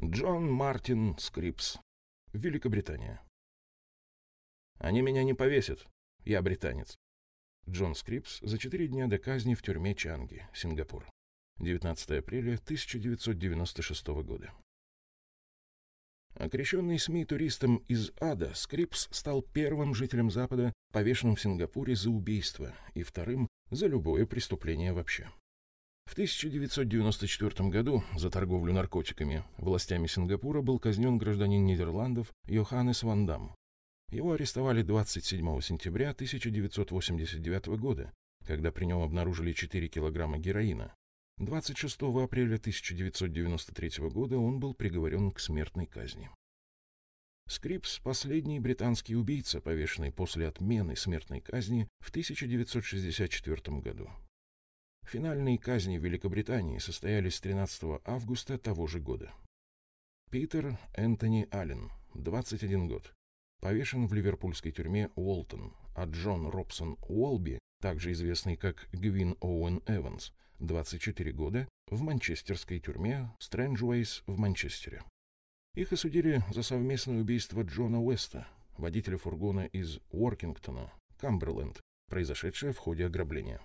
Джон Мартин Скрипс. Великобритания. Они меня не повесят. Я британец. Джон Скрипс за четыре дня до казни в тюрьме Чанги, Сингапур. 19 апреля 1996 года. Окрещенный СМИ туристом из ада, Скрипс стал первым жителем Запада, повешенным в Сингапуре за убийство, и вторым за любое преступление вообще. В 1994 году за торговлю наркотиками властями Сингапура был казнен гражданин Нидерландов Йоханнес Ван Дам. Его арестовали 27 сентября 1989 года, когда при нем обнаружили 4 килограмма героина. 26 апреля 1993 года он был приговорен к смертной казни. Скрипс – последний британский убийца, повешенный после отмены смертной казни в 1964 году. Финальные казни в Великобритании состоялись 13 августа того же года. Питер Энтони Аллен, 21 год, повешен в ливерпульской тюрьме Уолтон, а Джон Робсон Уолби, также известный как Гвин Оуэн Эванс, 24 года, в манчестерской тюрьме Стрэнджуэйс в Манчестере. Их осудили за совместное убийство Джона Уэста, водителя фургона из Уоркингтона, Камберленд, произошедшее в ходе ограбления.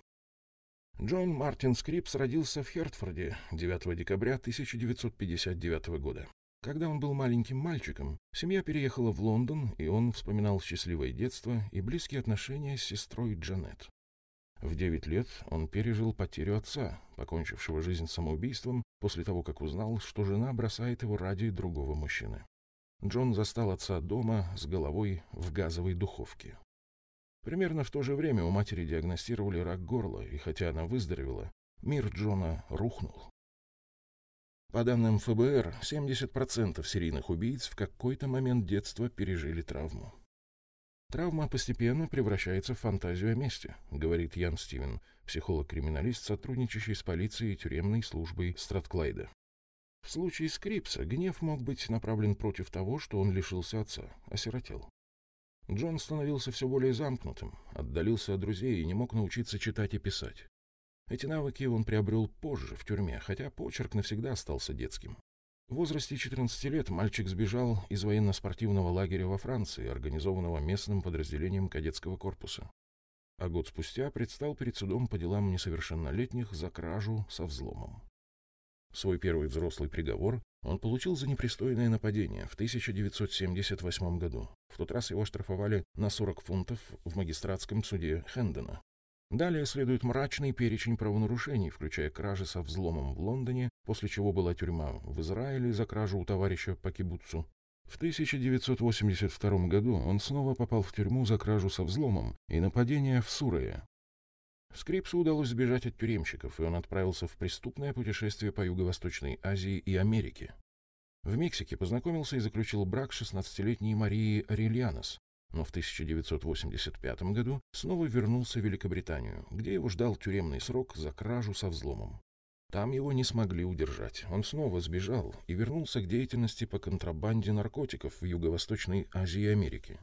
Джон Мартин Скрипс родился в Хертфорде 9 декабря 1959 года. Когда он был маленьким мальчиком, семья переехала в Лондон, и он вспоминал счастливое детство и близкие отношения с сестрой Джанет. В девять лет он пережил потерю отца, покончившего жизнь самоубийством после того, как узнал, что жена бросает его ради другого мужчины. Джон застал отца дома с головой в газовой духовке. Примерно в то же время у матери диагностировали рак горла, и хотя она выздоровела, мир Джона рухнул. По данным ФБР, 70% серийных убийц в какой-то момент детства пережили травму. Травма постепенно превращается в фантазию о мести, говорит Ян Стивен, психолог-криминалист, сотрудничающий с полицией и тюремной службой Стратклайда. В случае Скрипса гнев мог быть направлен против того, что он лишился отца, осиротел. Джон становился все более замкнутым, отдалился от друзей и не мог научиться читать и писать. Эти навыки он приобрел позже, в тюрьме, хотя почерк навсегда остался детским. В возрасте 14 лет мальчик сбежал из военно-спортивного лагеря во Франции, организованного местным подразделением кадетского корпуса. А год спустя предстал перед судом по делам несовершеннолетних за кражу со взломом. Свой первый взрослый приговор он получил за непристойное нападение в 1978 году. В тот раз его штрафовали на 40 фунтов в магистратском суде Хэндона. Далее следует мрачный перечень правонарушений, включая кражи со взломом в Лондоне, после чего была тюрьма в Израиле за кражу у товарища по кибуцу. В 1982 году он снова попал в тюрьму за кражу со взломом и нападение в Сурее. Скрипсу удалось сбежать от тюремщиков, и он отправился в преступное путешествие по Юго-Восточной Азии и Америке. В Мексике познакомился и заключил брак с 16-летней Марией Арельянос, но в 1985 году снова вернулся в Великобританию, где его ждал тюремный срок за кражу со взломом. Там его не смогли удержать. Он снова сбежал и вернулся к деятельности по контрабанде наркотиков в Юго-Восточной Азии и Америке.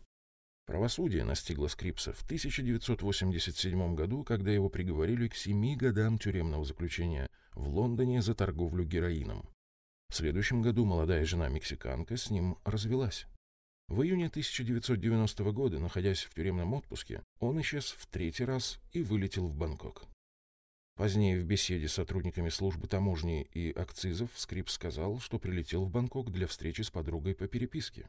Правосудие настигло Скрипса в 1987 году, когда его приговорили к семи годам тюремного заключения в Лондоне за торговлю героином. В следующем году молодая жена-мексиканка с ним развелась. В июне 1990 года, находясь в тюремном отпуске, он исчез в третий раз и вылетел в Бангкок. Позднее в беседе с сотрудниками службы таможни и акцизов Скрип сказал, что прилетел в Бангкок для встречи с подругой по переписке.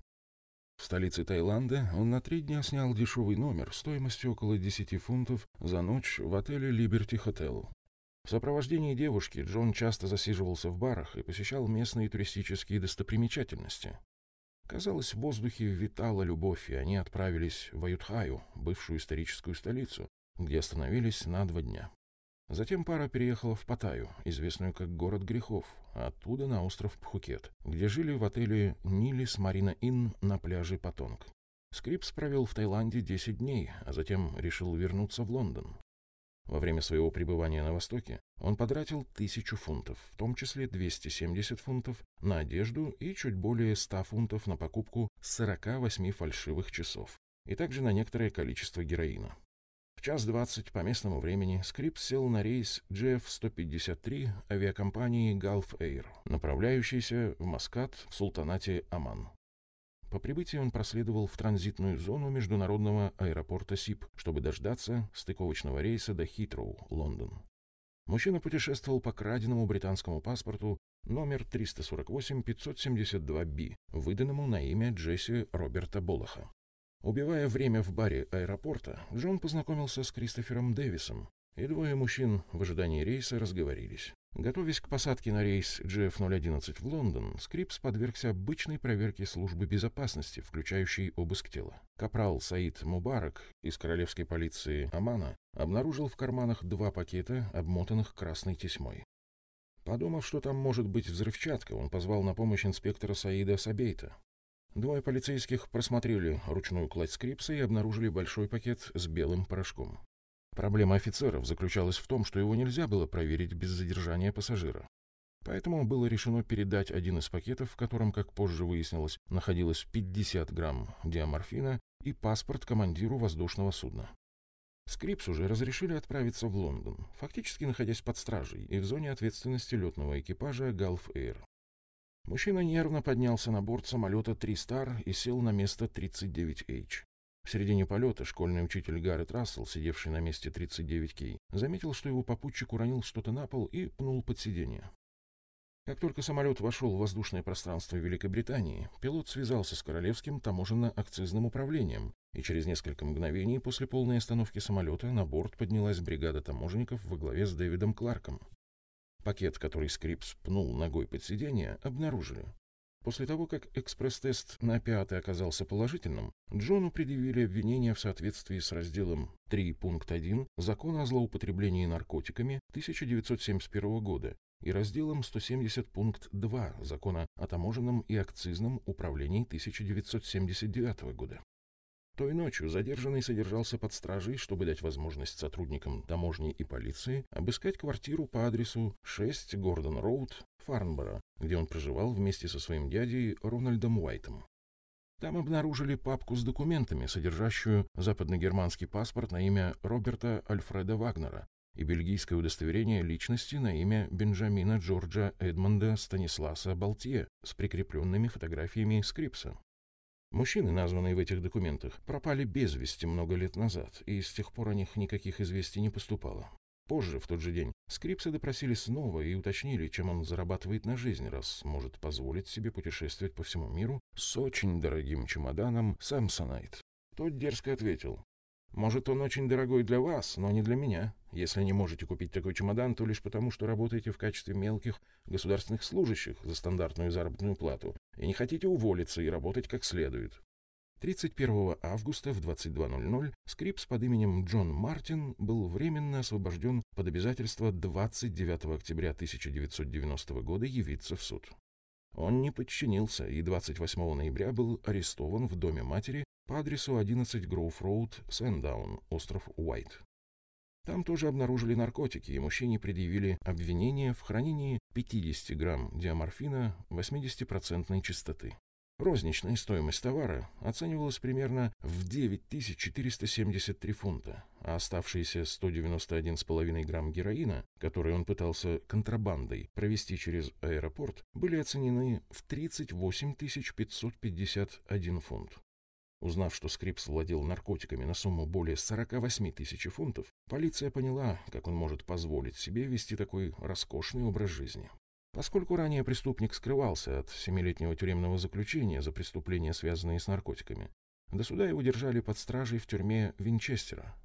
В столице Таиланда он на три дня снял дешевый номер стоимостью около 10 фунтов за ночь в отеле Liberty Hotel. В сопровождении девушки Джон часто засиживался в барах и посещал местные туристические достопримечательности. Казалось, в воздухе витала любовь, и они отправились в Аютхаю, бывшую историческую столицу, где остановились на два дня. Затем пара переехала в Паттайю, известную как город грехов, оттуда на остров Пхукет, где жили в отеле Nilly's Marina Inn на пляже Патонг. Скрипс провел в Таиланде 10 дней, а затем решил вернуться в Лондон. Во время своего пребывания на Востоке он потратил тысячу фунтов, в том числе 270 фунтов на одежду и чуть более 100 фунтов на покупку 48 фальшивых часов, и также на некоторое количество героина. В час двадцать по местному времени Скрипс сел на рейс GF-153 авиакомпании Gulf Air, направляющийся в Маскат в султанате Оман. По прибытии он проследовал в транзитную зону международного аэропорта Сиб, чтобы дождаться стыковочного рейса до Хитроу, Лондон. Мужчина путешествовал по краденому британскому паспорту номер 348-572-B, выданному на имя Джесси Роберта Болоха. Убивая время в баре аэропорта, Джон познакомился с Кристофером Дэвисом, и двое мужчин в ожидании рейса разговорились. Готовясь к посадке на рейс GF-011 в Лондон, Скрипс подвергся обычной проверке службы безопасности, включающей обыск тела. Капрал Саид Мубарак из королевской полиции Омана обнаружил в карманах два пакета, обмотанных красной тесьмой. Подумав, что там может быть взрывчатка, он позвал на помощь инспектора Саида Сабейта. Двое полицейских просмотрели ручную кладь Скрипса и обнаружили большой пакет с белым порошком. Проблема офицеров заключалась в том, что его нельзя было проверить без задержания пассажира. Поэтому было решено передать один из пакетов, в котором, как позже выяснилось, находилось 50 грамм диаморфина и паспорт командиру воздушного судна. Скрипсу же разрешили отправиться в Лондон, фактически находясь под стражей и в зоне ответственности летного экипажа Gulf Air. Мужчина нервно поднялся на борт самолета «Три Стар» и сел на место 39H. В середине полета школьный учитель Гаррет Рассел, сидевший на месте 39 Кей, заметил, что его попутчик уронил что-то на пол и пнул под сиденье. Как только самолет вошел в воздушное пространство Великобритании, пилот связался с Королевским таможенно-акцизным управлением, и через несколько мгновений после полной остановки самолета на борт поднялась бригада таможенников во главе с Дэвидом Кларком. Пакет, который Скрипс пнул ногой под сиденье, обнаружили. После того, как экспресс-тест на опиаты оказался положительным, Джону предъявили обвинение в соответствии с разделом 3 пункт 1 Закона о злоупотреблении наркотиками 1971 года и разделом 170 пункт 2 Закона о таможенном и акцизном управлении 1979 года. Той ночью задержанный содержался под стражей, чтобы дать возможность сотрудникам таможни и полиции обыскать квартиру по адресу 6 Гордон Роуд, Фарнборо, где он проживал вместе со своим дядей Рональдом Уайтом. Там обнаружили папку с документами, содержащую западногерманский паспорт на имя Роберта Альфреда Вагнера и бельгийское удостоверение личности на имя Бенджамина Джорджа Эдмонда Станисласа Балтье с прикрепленными фотографиями Скрипса. Мужчины, названные в этих документах, пропали без вести много лет назад, и с тех пор о них никаких известий не поступало. Позже, в тот же день, Скрипса допросили снова и уточнили, чем он зарабатывает на жизнь, раз может позволить себе путешествовать по всему миру с очень дорогим чемоданом Samsonite. Тот дерзко ответил, может, он очень дорогой для вас, но не для меня. Если не можете купить такой чемодан, то лишь потому, что работаете в качестве мелких государственных служащих за стандартную заработную плату и не хотите уволиться и работать как следует. 31 августа в 22.00 Скрипс под именем Джон Мартин был временно освобожден под обязательство 29 октября 1990 года явиться в суд. Он не подчинился и 28 ноября был арестован в доме матери по адресу 11 Гроув Роуд, Сэндаун, остров Уайт. Там тоже обнаружили наркотики, и мужчине предъявили обвинение в хранении 50 грамм диаморфина 80% чистоты. Розничная стоимость товара оценивалась примерно в 9473 фунта, а оставшиеся 191,5 грамм героина, которые он пытался контрабандой провести через аэропорт, были оценены в 38 551 фунт. Узнав, что Скрипс владел наркотиками на сумму более 48 тысяч фунтов, полиция поняла, как он может позволить себе вести такой роскошный образ жизни. Поскольку ранее преступник скрывался от семилетнего тюремного заключения за преступления, связанные с наркотиками, до суда его держали под стражей в тюрьме Винчестера.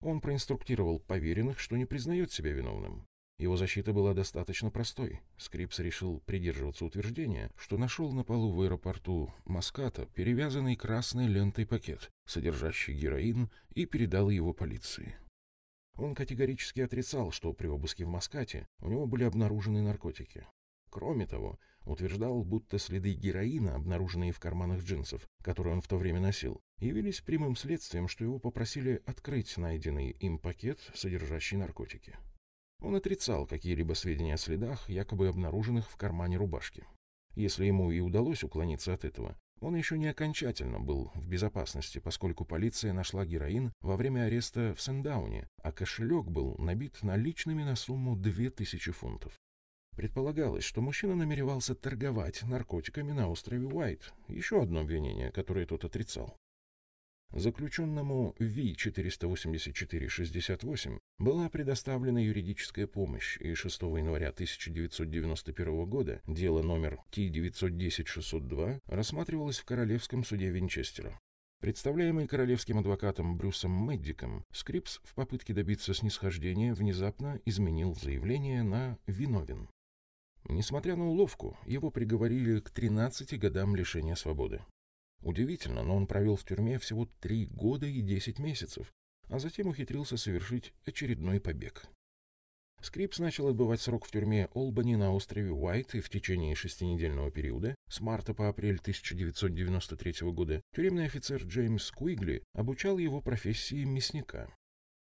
Он проинструктировал поверенных, что не признает себя виновным, его защита была достаточно простой. Скрипс решил придерживаться утверждения, что нашел на полу в аэропорту Маската перевязанный красной лентой пакет, содержащий героин, и передал его полиции. Он категорически отрицал, что при обыске в Маскате у него были обнаружены наркотики. Кроме того, утверждал, будто следы героина, обнаруженные в карманах джинсов, которые он в то время носил, явились прямым следствием, что его попросили открыть найденный им пакет, содержащий наркотики. Он отрицал какие-либо сведения о следах, якобы обнаруженных в кармане рубашки. Если ему и удалось уклониться от этого, Он еще не окончательно был в безопасности, поскольку полиция нашла героин во время ареста в Сендауне, а кошелек был набит наличными на сумму 2000 фунтов. Предполагалось, что мужчина намеревался торговать наркотиками на острове Уайт, еще одно обвинение, которое тот отрицал. Заключенному Ви-484-68 была предоставлена юридическая помощь, и 6 января 1991 года дело номер Т-910-602 рассматривалось в Королевском суде Винчестера. Представляемый королевским адвокатом Брюсом Мэддиком, Скрипс в попытке добиться снисхождения внезапно изменил заявление на «виновен». Несмотря на уловку, его приговорили к 13 годам лишения свободы. Удивительно, но он провел в тюрьме всего три года и десять месяцев, а затем ухитрился совершить очередной побег. Скрипс начал отбывать срок в тюрьме Олбани на острове Уайт, и в течение шестинедельного периода, с марта по апрель 1993 года, тюремный офицер Джеймс Куигли обучал его профессии мясника.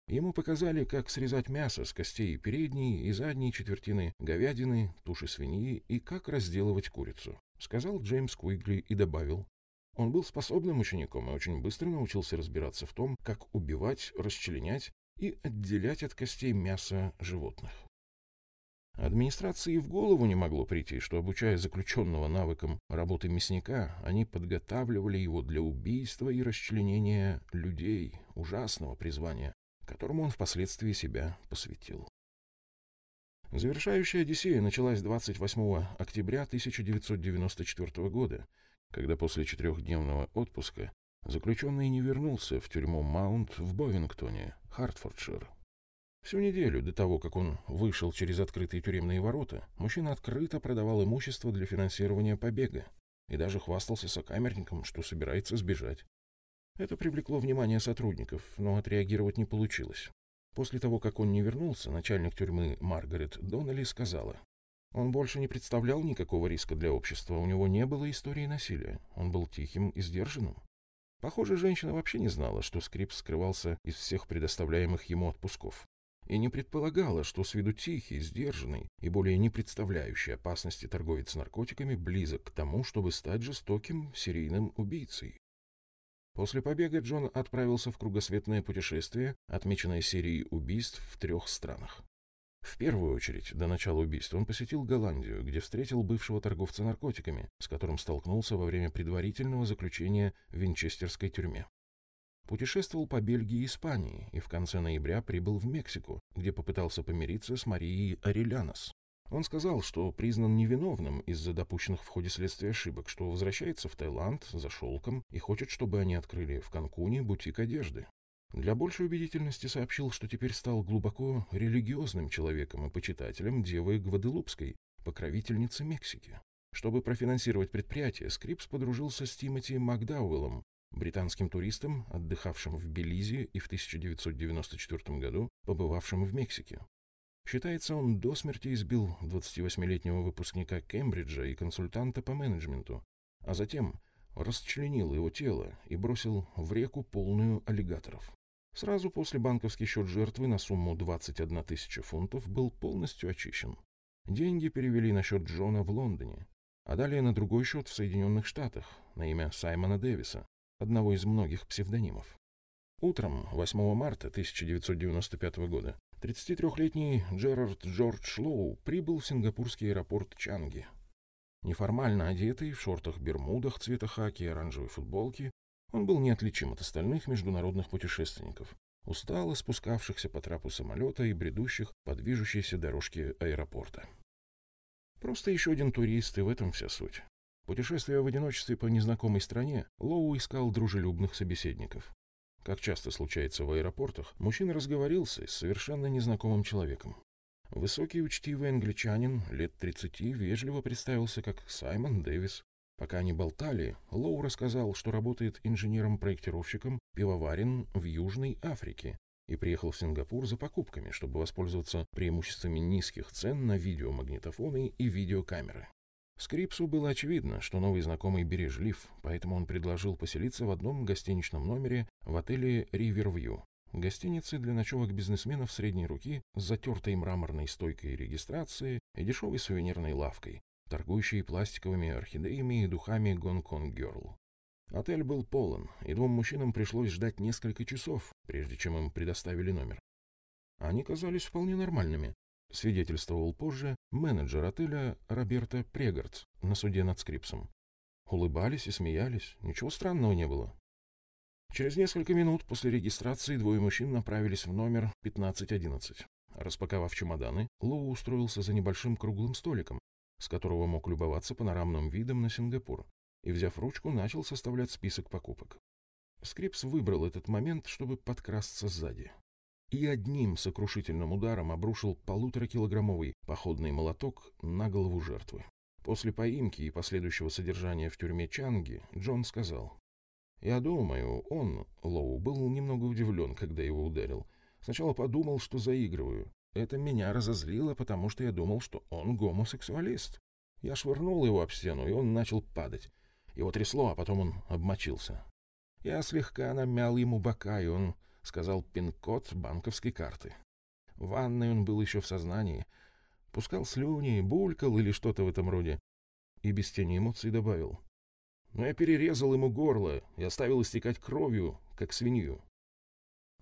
Ему показали, как срезать мясо с костей передней и задней четвертины говядины, туши свиньи и как разделывать курицу, сказал Джеймс Куигли и добавил, он был способным учеником и очень быстро научился разбираться в том, как убивать, расчленять и отделять от костей мясо животных. Администрации в голову не могло прийти, что, обучая заключенного навыкам работы мясника, они подготавливали его для убийства и расчленения людей, ужасного призвания, которому он впоследствии себя посвятил. Завершающая Одиссея началась 28 октября 1994 года, когда после четырехдневного отпуска заключенный не вернулся в тюрьму Маунт в Бовингтоне, Хартфордшир. Всю неделю до того, как он вышел через открытые тюремные ворота, мужчина открыто продавал имущество для финансирования побега и даже хвастался сокамерником, что собирается сбежать. Это привлекло внимание сотрудников, но отреагировать не получилось. После того, как он не вернулся, начальник тюрьмы Маргарет Доннелли сказала, он больше не представлял никакого риска для общества, у него не было истории насилия, он был тихим и сдержанным. Похоже, женщина вообще не знала, что Скрипс скрывался из всех предоставляемых ему отпусков. И не предполагала, что с виду тихий, сдержанный и более не представляющий опасности торговец наркотиками близок к тому, чтобы стать жестоким серийным убийцей. После побега Джон отправился в кругосветное путешествие, отмеченное серией убийств в трех странах. В первую очередь, до начала убийства, он посетил Голландию, где встретил бывшего торговца наркотиками, с которым столкнулся во время предварительного заключения в Винчестерской тюрьме. Путешествовал по Бельгии и Испании и в конце ноября прибыл в Мексику, где попытался помириться с Марией Арелянос. Он сказал, что признан невиновным из-за допущенных в ходе следствия ошибок, что возвращается в Таиланд за шелком и хочет, чтобы они открыли в Канкуне бутик одежды. Для большей убедительности сообщил, что теперь стал глубоко религиозным человеком и почитателем Девы Гваделупской, покровительницы Мексики. Чтобы профинансировать предприятие, Скрипс подружился с Тимоти Макдауэллом, британским туристом, отдыхавшим в Белизе и в 1994 году побывавшим в Мексике. Считается, он до смерти избил 28-летнего выпускника Кембриджа и консультанта по менеджменту, а затем расчленил его тело и бросил в реку полную аллигаторов. Сразу после банковский счет жертвы на сумму 21 тысяча фунтов был полностью очищен. Деньги перевели на счет Джона в Лондоне, а далее на другой счет в Соединенных Штатах на имя Саймона Дэвиса, одного из многих псевдонимов. Утром 8 марта 1995 года 33-летний Джерард Джордж Лоу прибыл в сингапурский аэропорт Чанги. Неформально одетый, в шортах-бермудах цвета хаки и оранжевой футболке, он был неотличим от остальных международных путешественников, устало спускавшихся по трапу самолета и бредущих по движущейся дорожке аэропорта. Просто еще один турист, и в этом вся суть. Путешествуя в одиночестве по незнакомой стране, Лоу искал дружелюбных собеседников. Как часто случается в аэропортах, мужчина разговорился с совершенно незнакомым человеком. Высокий учтивый англичанин, лет 30, вежливо представился как Саймон Дэвис, Пока они болтали, Лоу рассказал, что работает инженером-проектировщиком пивоварен в Южной Африке и приехал в Сингапур за покупками, чтобы воспользоваться преимуществами низких цен на видеомагнитофоны и видеокамеры. Скрипсу было очевидно, что новый знакомый бережлив, поэтому он предложил поселиться в одном гостиничном номере в отеле «Ривервью», гостинице для ночевок бизнесменов средней руки с затертой мраморной стойкой регистрации и дешевой сувенирной лавкой, торгующие пластиковыми орхидеями и духами Гонконг Герл. Отель был полон, и двум мужчинам пришлось ждать несколько часов, прежде чем им предоставили номер. Они казались вполне нормальными, свидетельствовал позже менеджер отеля Роберто Прегардс на суде над Скрипсом. Улыбались и смеялись, ничего странного не было. Через несколько минут после регистрации двое мужчин направились в номер 1511. Распаковав чемоданы, Лоу устроился за небольшим круглым столиком, с которого мог любоваться панорамным видом на Сингапур, и, взяв ручку, начал составлять список покупок. Скрипс выбрал этот момент, чтобы подкрасться сзади. И одним сокрушительным ударом обрушил полуторакилограммовый походный молоток на голову жертвы. После поимки и последующего содержания в тюрьме Чанги Джон сказал, я думаю, он, Лоу, был немного удивлен, когда его ударил. Сначала подумал, что заигрываю. Это меня разозлило, потому что я думал, что он гомосексуалист. Я швырнул его об стену, и он начал падать. Его трясло, а потом он обмочился. Я слегка намял ему бока, и он сказал пин-код банковской карты. В ванной он был еще в сознании. Пускал слюни, булькал или что-то в этом роде. И без тени эмоций добавил но я перерезал ему горло и оставил истекать кровью, как свинью.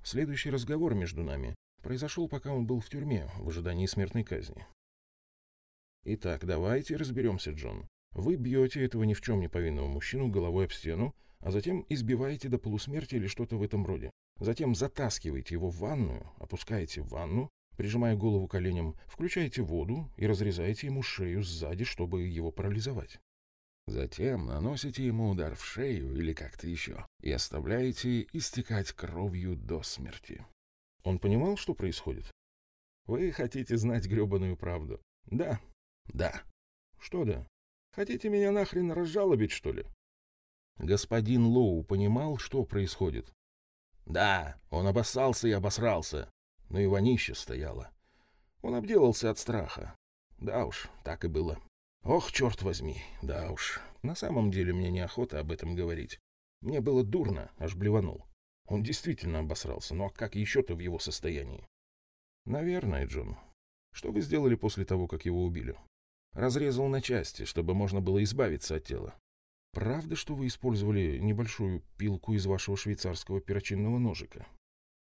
Следующий разговор между нами произошел, пока он был в тюрьме в ожидании смертной казни. Итак, давайте разберемся, Джон. Вы бьете этого ни в чем не повинного мужчину головой об стену, а затем избиваете до полусмерти или что-то в этом роде. Затем затаскиваете его в ванную, опускаете в ванну, прижимая голову коленям, включаете воду и разрезаете ему шею сзади, чтобы его парализовать. Затем наносите ему удар в шею или как-то еще и оставляете истекать кровью до смерти. Он понимал, что происходит? Вы хотите знать гребаную правду? Да. Да. Что да? Хотите меня нахрен разжалобить, что ли? Господин Лоу понимал, что происходит? Да, он обоссался и обосрался, но и вонище стояло. Он обделался от страха. Да уж, так и было. Ох, черт возьми, да уж. На самом деле мне неохота об этом говорить. Мне было дурно, аж блеванул. Он действительно обосрался, но как еще-то в его состоянии? Наверное, Джон. Что вы сделали после того, как его убили? Разрезал на части, чтобы можно было избавиться от тела. Правда, что вы использовали небольшую пилку из вашего швейцарского перочинного ножика?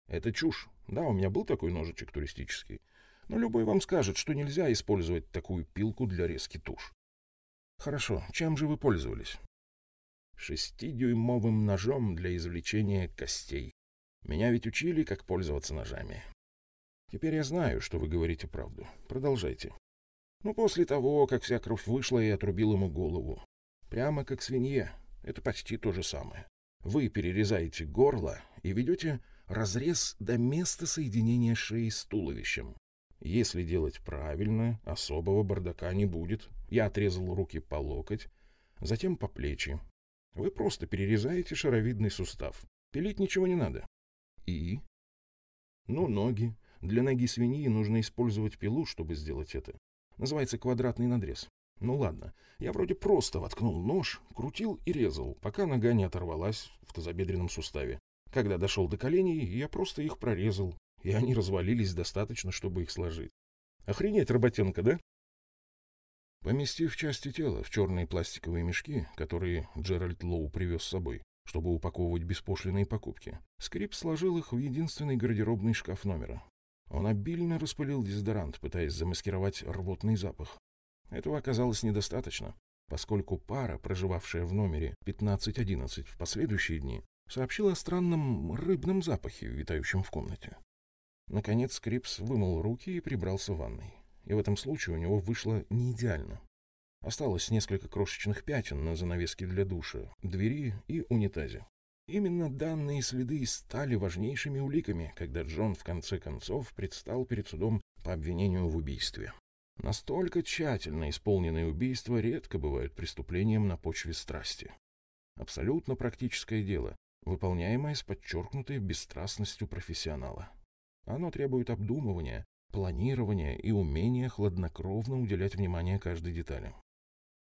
Это чушь. Да, у меня был такой ножичек туристический. Но любой вам скажет, что нельзя использовать такую пилку для резки туш. Хорошо, чем же вы пользовались? Шестидюймовым ножом для извлечения костей. Меня ведь учили, как пользоваться ножами. Теперь я знаю, что вы говорите правду. Продолжайте. Ну, после того, как вся кровь вышла, я отрубил ему голову. Прямо как свинье. Это почти то же самое. Вы перерезаете горло и ведете разрез до места соединения шеи с туловищем. Если делать правильно, особого бардака не будет. Я отрезал руки по локоть, затем по плечи. Вы просто перерезаете шаровидный сустав. Пилить ничего не надо. И? Ну, ноги. Для ноги свиньи нужно использовать пилу, чтобы сделать это. Называется квадратный надрез. Ну ладно, я вроде просто воткнул нож, крутил и резал, пока нога не оторвалась в тазобедренном суставе. Когда дошел до коленей, я просто их прорезал, и они развалились достаточно, чтобы их сложить. Охренеть, работенка, да? Поместив части тела в черные пластиковые мешки, которые Джеральд Лоу привез с собой, чтобы упаковывать беспошлиные покупки, Скрип сложил их в единственный гардеробный шкаф номера. Он обильно распылил дезодорант, пытаясь замаскировать рвотный запах. Этого оказалось недостаточно, поскольку пара, проживавшая в номере 1511 в последующие дни, сообщила о странном рыбном запахе, витающем в комнате. Наконец Крипс вымыл руки и прибрался в ванной. И в этом случае у него вышло не идеально. Осталось несколько крошечных пятен на занавеске для душа, двери и унитазе. Именно данные следы стали важнейшими уликами, когда Джон в конце концов предстал перед судом по обвинению в убийстве. Настолько тщательно исполненные убийства редко бывают преступлением на почве страсти. Абсолютно практическое дело, выполняемое с подчеркнутой бесстрастностью профессионала. Оно требует обдумывания, планирования и умения хладнокровно уделять внимание каждой детали.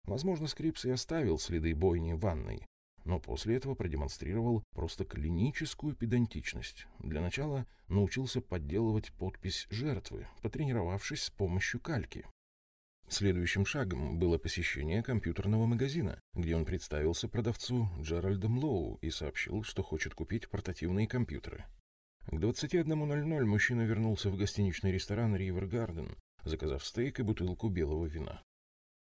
Возможно, Скрипс и оставил следы бойни в ванной, но после этого продемонстрировал просто клиническую педантичность. Для начала научился подделывать подпись жертвы, потренировавшись с помощью кальки. Следующим шагом было посещение компьютерного магазина, где он представился продавцу Джеральдом Лоу и сообщил, что хочет купить портативные компьютеры. К 21.00 мужчина вернулся в гостиничный ресторан «Ривер Гарден», заказав стейк и бутылку белого вина.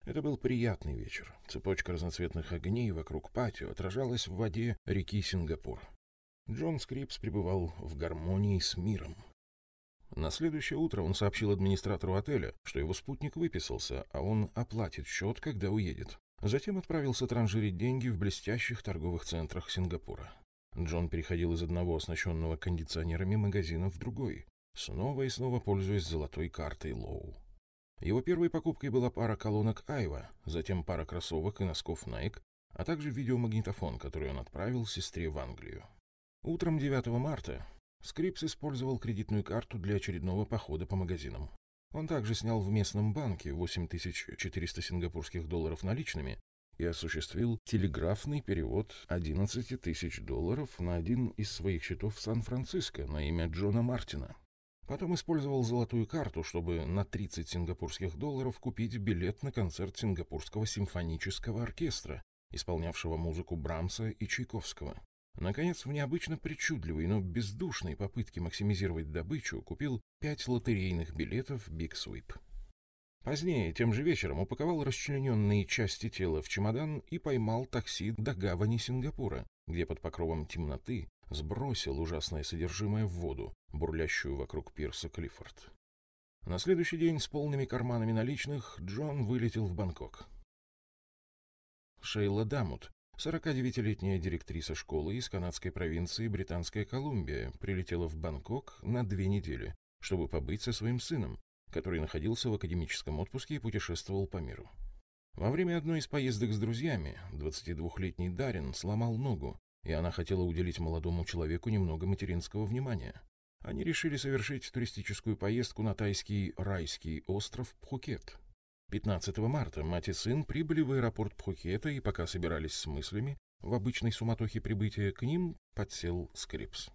Это был приятный вечер. Цепочка разноцветных огней вокруг патио отражалась в воде реки Сингапур. Джон Скрипс пребывал в гармонии с миром. На следующее утро он сообщил администратору отеля, что его спутник выписался, а он оплатит счет, когда уедет. Затем отправился транжирить деньги в блестящих торговых центрах Сингапура. Джон переходил из одного оснащенного кондиционерами магазина в другой, снова и снова пользуясь золотой картой Лоу. Его первой покупкой была пара колонок Айва, затем пара кроссовок и носков Nike, а также видеомагнитофон, который он отправил сестре в Англию. Утром 9 марта Скрипс использовал кредитную карту для очередного похода по магазинам. Он также снял в местном банке 8400 сингапурских долларов наличными и осуществил телеграфный перевод 11 тысяч долларов на один из своих счетов в Сан-Франциско на имя Джона Мартина. Потом использовал золотую карту, чтобы на 30 сингапурских долларов купить билет на концерт Сингапурского симфонического оркестра, исполнявшего музыку Брамса и Чайковского. Наконец, в необычно причудливой, но бездушной попытке максимизировать добычу купил пять лотерейных билетов «Биг Свип». Позднее, тем же вечером, упаковал расчлененные части тела в чемодан и поймал такси до гавани Сингапура, где под покровом темноты сбросил ужасное содержимое в воду, бурлящую вокруг пирса Клиффорд. На следующий день с полными карманами наличных Джон вылетел в Бангкок. Шейла Дамут, 49-летняя директриса школы из канадской провинции Британская Колумбия прилетела в Бангкок на две недели, чтобы побыть со своим сыном, который находился в академическом отпуске и путешествовал по миру. Во время одной из поездок с друзьями 22-летний Дарин сломал ногу, и она хотела уделить молодому человеку немного материнского внимания. Они решили совершить туристическую поездку на тайский райский остров Пхукет. 15 марта мать и сын прибыли в аэропорт Пхукета, и пока собирались с мыслями, в обычной суматохе прибытия к ним подсел Скрипс.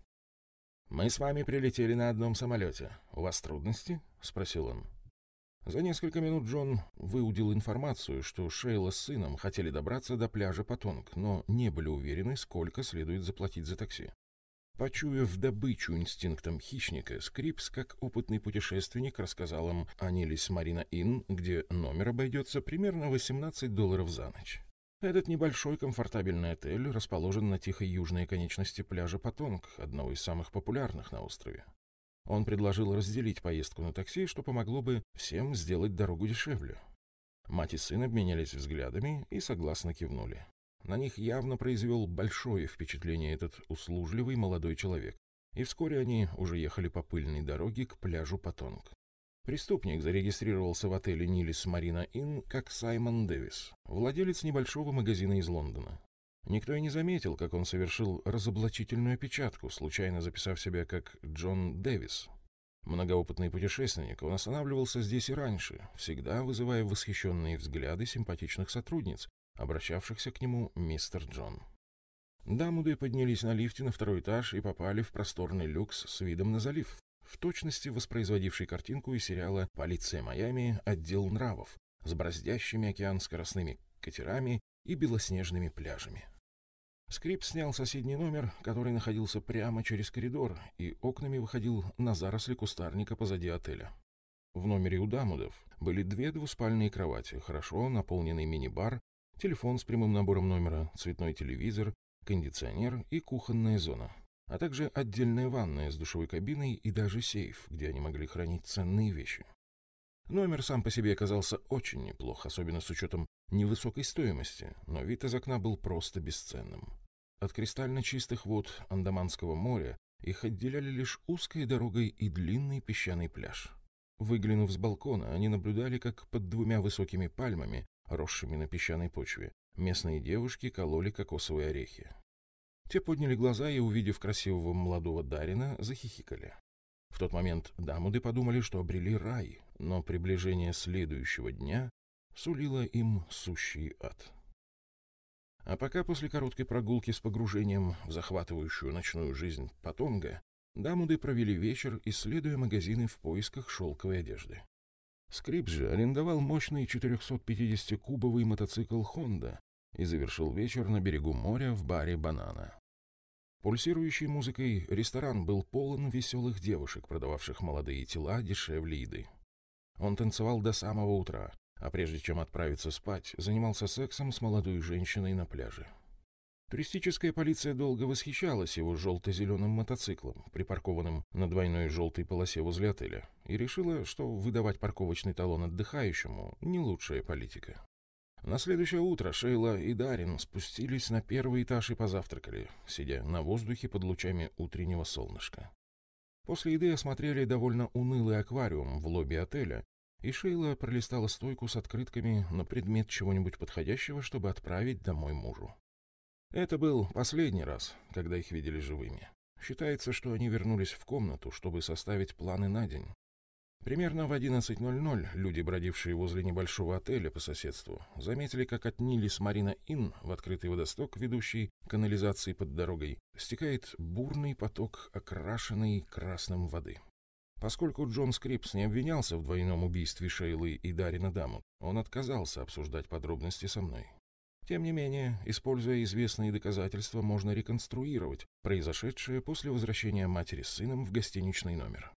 «Мы с вами прилетели на одном самолете. У вас трудности?» — спросил он. За несколько минут Джон выудил информацию, что Шейла с сыном хотели добраться до пляжа Патонг, но не были уверены, сколько следует заплатить за такси. Почуяв добычу инстинктом хищника, Скрипс, как опытный путешественник, рассказал им о Nilly's Marina Inn, где номер обойдется примерно 18 долларов за ночь. Этот небольшой комфортабельный отель расположен на тихой южной конечности пляжа Патонг, одного из самых популярных на острове. Он предложил разделить поездку на такси, что помогло бы всем сделать дорогу дешевле. Мать и сын обменялись взглядами и согласно кивнули. На них явно произвел большое впечатление этот услужливый молодой человек, и вскоре они уже ехали по пыльной дороге к пляжу Патонг. Преступник зарегистрировался в отеле Нилис Марина Inn как Саймон Дэвис, владелец небольшого магазина из Лондона. Никто и не заметил, как он совершил разоблачительную опечатку, случайно записав себя как Джон Дэвис. Многоопытный путешественник, он останавливался здесь и раньше, всегда вызывая восхищенные взгляды симпатичных сотрудниц, обращавшихся к нему мистер Джон. Дамуды поднялись на лифте на второй этаж и попали в просторный люкс с видом на залив, в точности воспроизводивший картинку из сериала «Полиция Майами. Отдел нравов» с бороздящими океан скоростными катерами и белоснежными пляжами. Скрип снял соседний номер, который находился прямо через коридор и окнами выходил на заросли кустарника позади отеля. В номере у Дамудов были две двуспальные кровати, хорошо наполненный мини-бар телефон с прямым набором номера, цветной телевизор, кондиционер и кухонная зона, а также отдельная ванная с душевой кабиной и даже сейф, где они могли хранить ценные вещи. Номер сам по себе оказался очень неплох, особенно с учетом невысокой стоимости, но вид из окна был просто бесценным. От кристально чистых вод Андаманского моря их отделяли лишь узкой дорогой и длинный песчаный пляж. Выглянув с балкона, они наблюдали, как под двумя высокими пальмами росшими на песчаной почве, местные девушки кололи кокосовые орехи. Те подняли глаза и, увидев красивого молодого Дарина, захихикали. В тот момент дамуды подумали, что обрели рай, но приближение следующего дня сулило им сущий ад. А пока после короткой прогулки с погружением в захватывающую ночную жизнь Патонга, Дамуды провели вечер, исследуя магазины в поисках шелковой одежды. Скрипс же арендовал мощный 450-кубовый мотоцикл «Хонда» и завершил вечер на берегу моря в баре «Банана». Пульсирующей музыкой ресторан был полон веселых девушек, продававших молодые тела дешевле еды. Он танцевал до самого утра, а прежде чем отправиться спать, занимался сексом с молодой женщиной на пляже. Туристическая полиция долго восхищалась его желто-зеленым мотоциклом, припаркованным на двойной желтой полосе возле отеля, и решила, что выдавать парковочный талон отдыхающему – не лучшая политика. На следующее утро Шейла и Дарин спустились на первый этаж и позавтракали, сидя на воздухе под лучами утреннего солнышка. После еды осмотрели довольно унылый аквариум в лобби отеля, и Шейла пролистала стойку с открытками на предмет чего-нибудь подходящего, чтобы отправить домой мужу. Это был последний раз, когда их видели живыми. Считается, что они вернулись в комнату, чтобы составить планы на день. Примерно в 11.00 люди, бродившие возле небольшого отеля по соседству, заметили, как от Nilly's Marina Inn в открытый водосток, ведущий к канализации под дорогой, стекает бурный поток окрашенной красным воды. Поскольку Джон Скрипс не обвинялся в двойном убийстве Шейлы и Дарина Даму, он отказался обсуждать подробности со мной. Тем не менее, используя известные доказательства, можно реконструировать произошедшее после возвращения матери с сыном в гостиничный номер.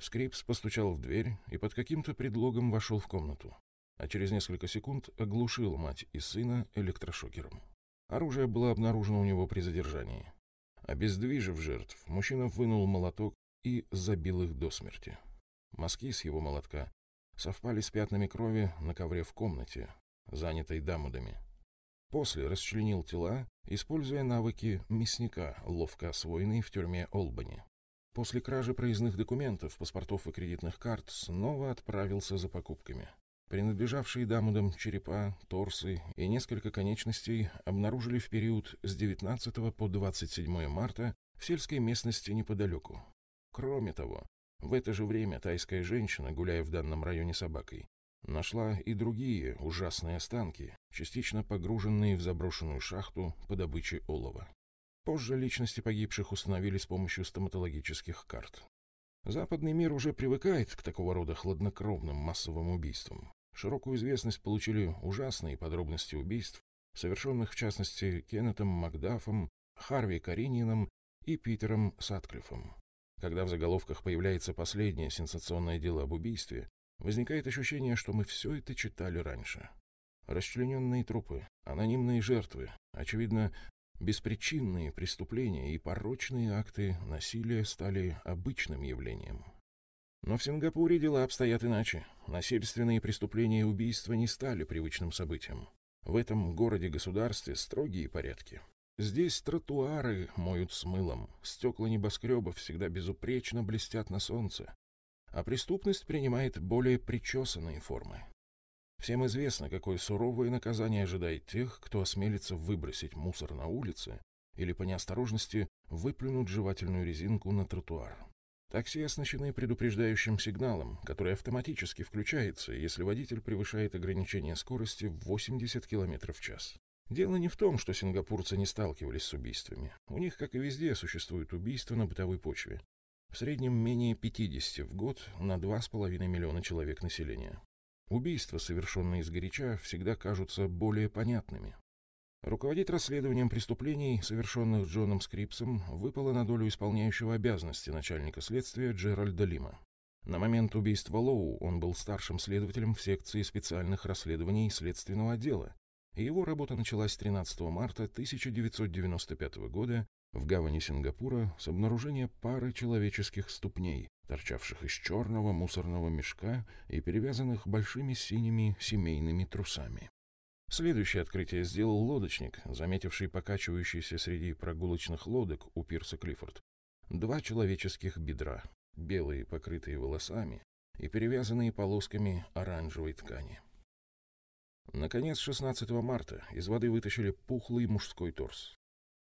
Скрипс постучал в дверь и под каким-то предлогом вошел в комнату, а через несколько секунд оглушил мать и сына электрошокером. Оружие было обнаружено у него при задержании. Обездвижив жертв, мужчина вынул молоток и забил их до смерти. Мазки с его молотка совпали с пятнами крови на ковре в комнате, занятой дамудами. После расчленил тела, используя навыки мясника, ловко освоенные в тюрьме Олбани. После кражи проездных документов, паспортов и кредитных карт снова отправился за покупками. Принадлежавшие Дамудам черепа, торсы и несколько конечностей обнаружили в период с 19 по 27 марта в сельской местности неподалеку. Кроме того, в это же время тайская женщина, гуляя в данном районе собакой, нашла и другие ужасные останки, частично погруженные в заброшенную шахту по добыче олова. Позже личности погибших установили с помощью стоматологических карт. Западный мир уже привыкает к такого рода хладнокровным массовым убийствам. Широкую известность получили ужасные подробности убийств, совершенных в частности Кеннетом Макдафом, Харви Каринином и Питером Сатклиффом. Когда в заголовках появляется последнее сенсационное дело об убийстве, возникает ощущение, что мы все это читали раньше. Расчлененные трупы, анонимные жертвы, очевидно, Беспричинные преступления и порочные акты насилия стали обычным явлением. Но в Сингапуре дела обстоят иначе. Насильственные преступления и убийства не стали привычным событием. В этом городе-государстве строгие порядки. Здесь тротуары моют с мылом, стекла небоскребов всегда безупречно блестят на солнце, а преступность принимает более причесанные формы. Всем известно, какое суровое наказание ожидает тех, кто осмелится выбросить мусор на улице или по неосторожности выплюнуть жевательную резинку на тротуар. Такси оснащены предупреждающим сигналом, который автоматически включается, если водитель превышает ограничение скорости в 80 км в час. Дело не в том, что сингапурцы не сталкивались с убийствами. У них, как и везде, существуют убийства на бытовой почве. В среднем менее 50 в год на 2,5 миллиона человек населения. Убийства, совершенные сгоряча, всегда кажутся более понятными. Руководить расследованием преступлений, совершенных Джоном Скрипсом, выпало на долю исполняющего обязанности начальника следствия Джеральда Лима. На момент убийства Лоу он был старшим следователем в секции специальных расследований следственного отдела, его работа началась 13 марта 1995 года в гавани Сингапура с обнаружения пары человеческих ступней, торчавших из черного мусорного мешка и перевязанных большими синими семейными трусами. Следующее открытие сделал лодочник, заметивший покачивающийся среди прогулочных лодок у пирса Клиффорд. Два человеческих бедра, белые, покрытые волосами и перевязанные полосками оранжевой ткани. Наконец, 16 марта из воды вытащили пухлый мужской торс.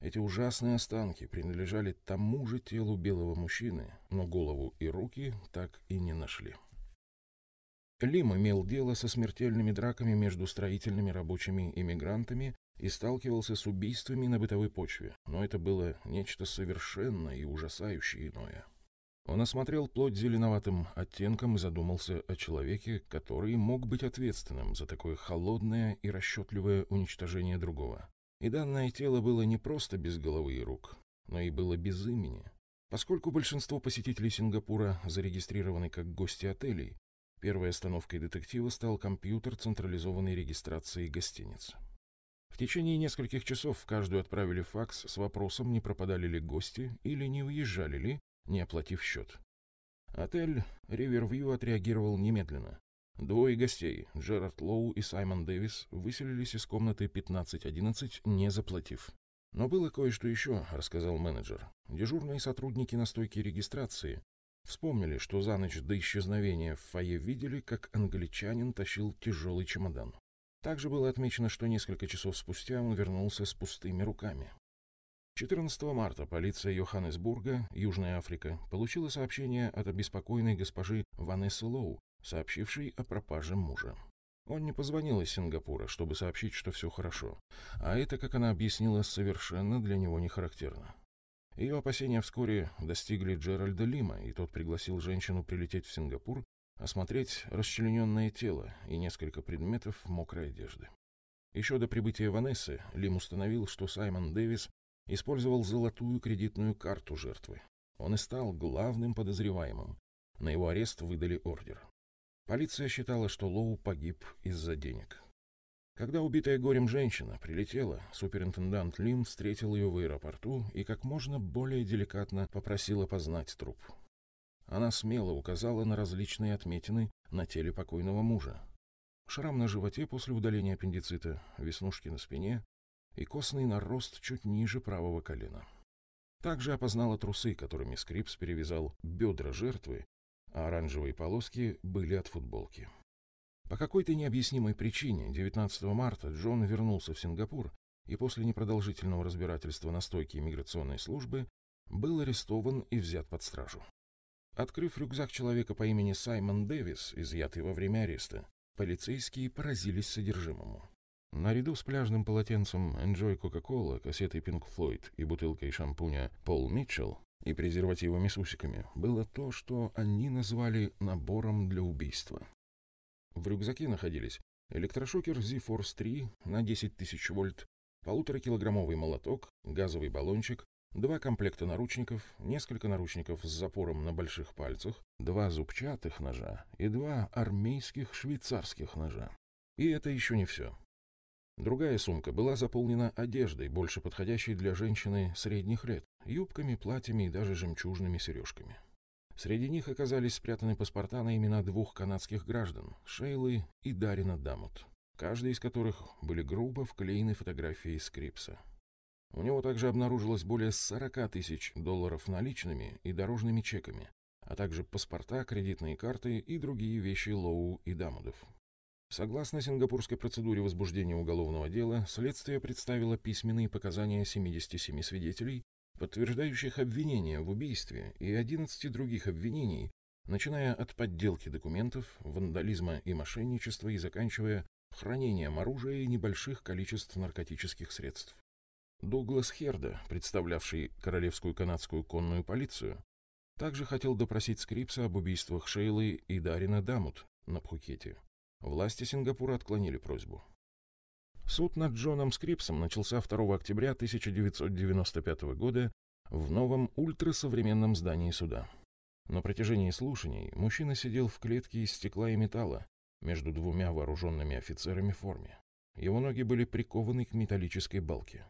Эти ужасные останки принадлежали тому же телу белого мужчины, но голову и руки так и не нашли. Лим имел дело со смертельными драками между строительными рабочими иммигрантами и сталкивался с убийствами на бытовой почве, но это было нечто совершенно и ужасающее иное. Он осмотрел плоть зеленоватым оттенком и задумался о человеке, который мог быть ответственным за такое холодное и расчетливое уничтожение другого. И данное тело было не просто без головы и рук, но и было без имени. Поскольку большинство посетителей Сингапура зарегистрированы как гости отелей, первой остановкой детектива стал компьютер централизованной регистрации гостиниц. В течение нескольких часов в каждую отправили факс с вопросом, не пропадали ли гости или не уезжали ли, не оплатив счет. Отель «Ривервью» отреагировал немедленно. Двое гостей, Джерард Лоу и Саймон Дэвис, выселились из комнаты 1511, не заплатив. «Но было кое-что еще», — рассказал менеджер. Дежурные сотрудники на стойке регистрации вспомнили, что за ночь до исчезновения в фойе видели, как англичанин тащил тяжелый чемодан. Также было отмечено, что несколько часов спустя он вернулся с пустыми руками. 14 марта полиция Йоханнесбурга, Южная Африка, получила сообщение от обеспокоенной госпожи Ванессы Лоу, сообщившей о пропаже мужа. Он не позвонил из Сингапура, чтобы сообщить, что все хорошо, а это, как она объяснила, совершенно для него не характерно. Ее опасения вскоре достигли Джеральда Лима, и тот пригласил женщину прилететь в Сингапур, осмотреть расчлененное тело и несколько предметов мокрой одежды. Еще до прибытия Ванессы Лим установил, что Саймон Дэвис использовал золотую кредитную карту жертвы. Он и стал главным подозреваемым. На его арест выдали ордер. Полиция считала, что Лоу погиб из-за денег. Когда убитая горем женщина прилетела, суперинтендант Лим встретил ее в аэропорту и как можно более деликатно попросил опознать труп. Она смело указала на различные отметины на теле покойного мужа. Шрам на животе после удаления аппендицита, веснушки на спине, и костный нарост чуть ниже правого колена. Также опознала трусы, которыми Скрипс перевязал бедра жертвы, а оранжевые полоски были от футболки. По какой-то необъяснимой причине 19 марта Джон вернулся в Сингапур и после непродолжительного разбирательства на стойке иммиграционной службы был арестован и взят под стражу. Открыв рюкзак человека по имени Саймон Дэвис, изъятый во время ареста, полицейские поразились содержимому. Наряду с пляжным полотенцем Enjoy Coca-Cola, кассетой Pink Floyd и бутылкой шампуня Пол Митчелл и презервативами с усиками было то, что они назвали набором для убийства. В рюкзаке находились электрошокер Z-Force 3 на 10 тысяч вольт, полуторакилограммовый молоток, газовый баллончик, два комплекта наручников, несколько наручников с запором на больших пальцах, два зубчатых ножа и два армейских швейцарских ножа. И это еще не все. Другая сумка была заполнена одеждой, больше подходящей для женщины средних лет, юбками, платьями и даже жемчужными сережками. Среди них оказались спрятаны паспорта на имена двух канадских граждан – Шейлы и Дарина Дамут, каждый из которых были грубо вклеены фотографии Скрипса. У него также обнаружилось более 40 тысяч долларов наличными и дорожными чеками, а также паспорта, кредитные карты и другие вещи Лоу и Дамудов. Согласно сингапурской процедуре возбуждения уголовного дела, следствие представило письменные показания 77 свидетелей, подтверждающих обвинения в убийстве, и 11 других обвинений, начиная от подделки документов, вандализма и мошенничества и заканчивая хранением оружия и небольших количеств наркотических средств. Дуглас Херда, представлявший Королевскую канадскую конную полицию, также хотел допросить Скрипса об убийствах Шейлы и Дарина Дамут на Пхукете. Власти Сингапура отклонили просьбу. Суд над Джоном Скрипсом начался 2 октября 1995 года в новом ультрасовременном здании суда. На протяжении слушаний мужчина сидел в клетке из стекла и металла между двумя вооруженными офицерами в форме. Его ноги были прикованы к металлической балке.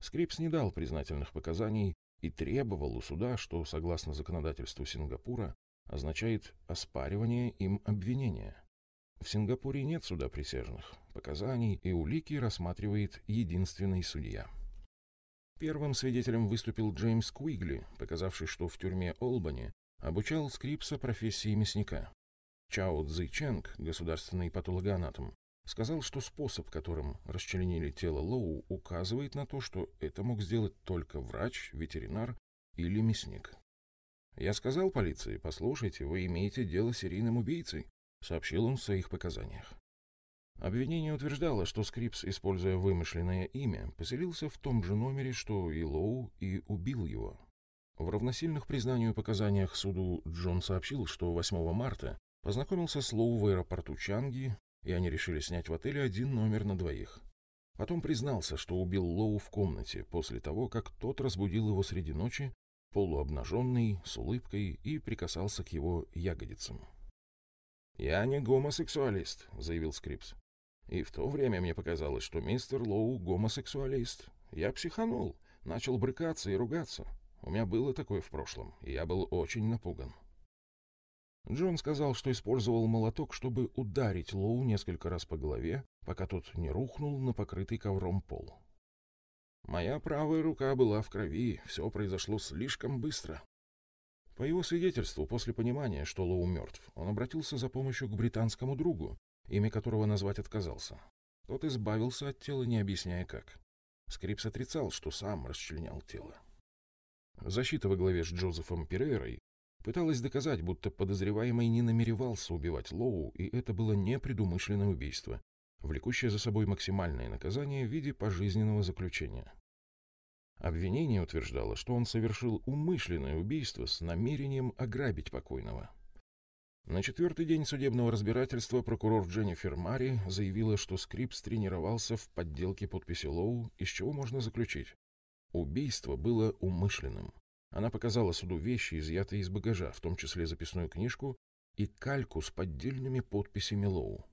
Скрипс не дал признательных показаний и требовал суда, что, согласно законодательству Сингапура, означает оспаривание им обвинения. В Сингапуре нет суда присяжных. Показаний и улики рассматривает единственный судья. Первым свидетелем выступил Джеймс Куигли, показавший, что в тюрьме Олбани обучал Скрипса профессии мясника. Чао Цзи Ченг, государственный патологоанатом, сказал, что способ, которым расчленили тело Лоу, указывает на то, что это мог сделать только врач, ветеринар или мясник. Я сказал полиции, послушайте, вы имеете дело с серийным убийцей сообщил он в своих показаниях. Обвинение утверждало, что Скрипс, используя вымышленное имя, поселился в том же номере, что и Лоу, и убил его. В равносильных признанию показаниях суду Джон сообщил, что 8 марта познакомился с Лоу в аэропорту Чанги, и они решили снять в отеле один номер на двоих. Потом признался, что убил Лоу в комнате после того, как тот разбудил его среди ночи, полуобнаженный, с улыбкой, и прикасался к его ягодицам. «Я не гомосексуалист», — заявил Скрипс. «И в то время мне показалось, что мистер Лоу гомосексуалист. Я психанул, начал брыкаться и ругаться. У меня было такое в прошлом, и я был очень напуган. Джон сказал, что использовал молоток, чтобы ударить Лоу несколько раз по голове, пока тот не рухнул на покрытый ковром пол. Моя правая рука была в крови, все произошло слишком быстро. По его свидетельству, после понимания, что Лоу мертв, он обратился за помощью к британскому другу, имя которого назвать отказался. Тот избавился от тела, не объясняя как. Скрипс отрицал, что сам расчленял тело. Защита во главе с Джозефом Перейрой пыталась доказать, будто подозреваемый не намеревался убивать Лоу, и это было непредумышленное убийство, влекущее за собой максимальное наказание в виде пожизненного заключения. Обвинение утверждало, что он совершил умышленное убийство с намерением ограбить покойного. На четвертый день судебного разбирательства прокурор Дженнифер Мари заявила, что Скрипс тренировался в подделке подписи Лоу, из чего можно заключить. Убийство было умышленным. Она показала суду вещи, изъятые из багажа, в том числе записную книжку и кальку с поддельными подписями Лоу.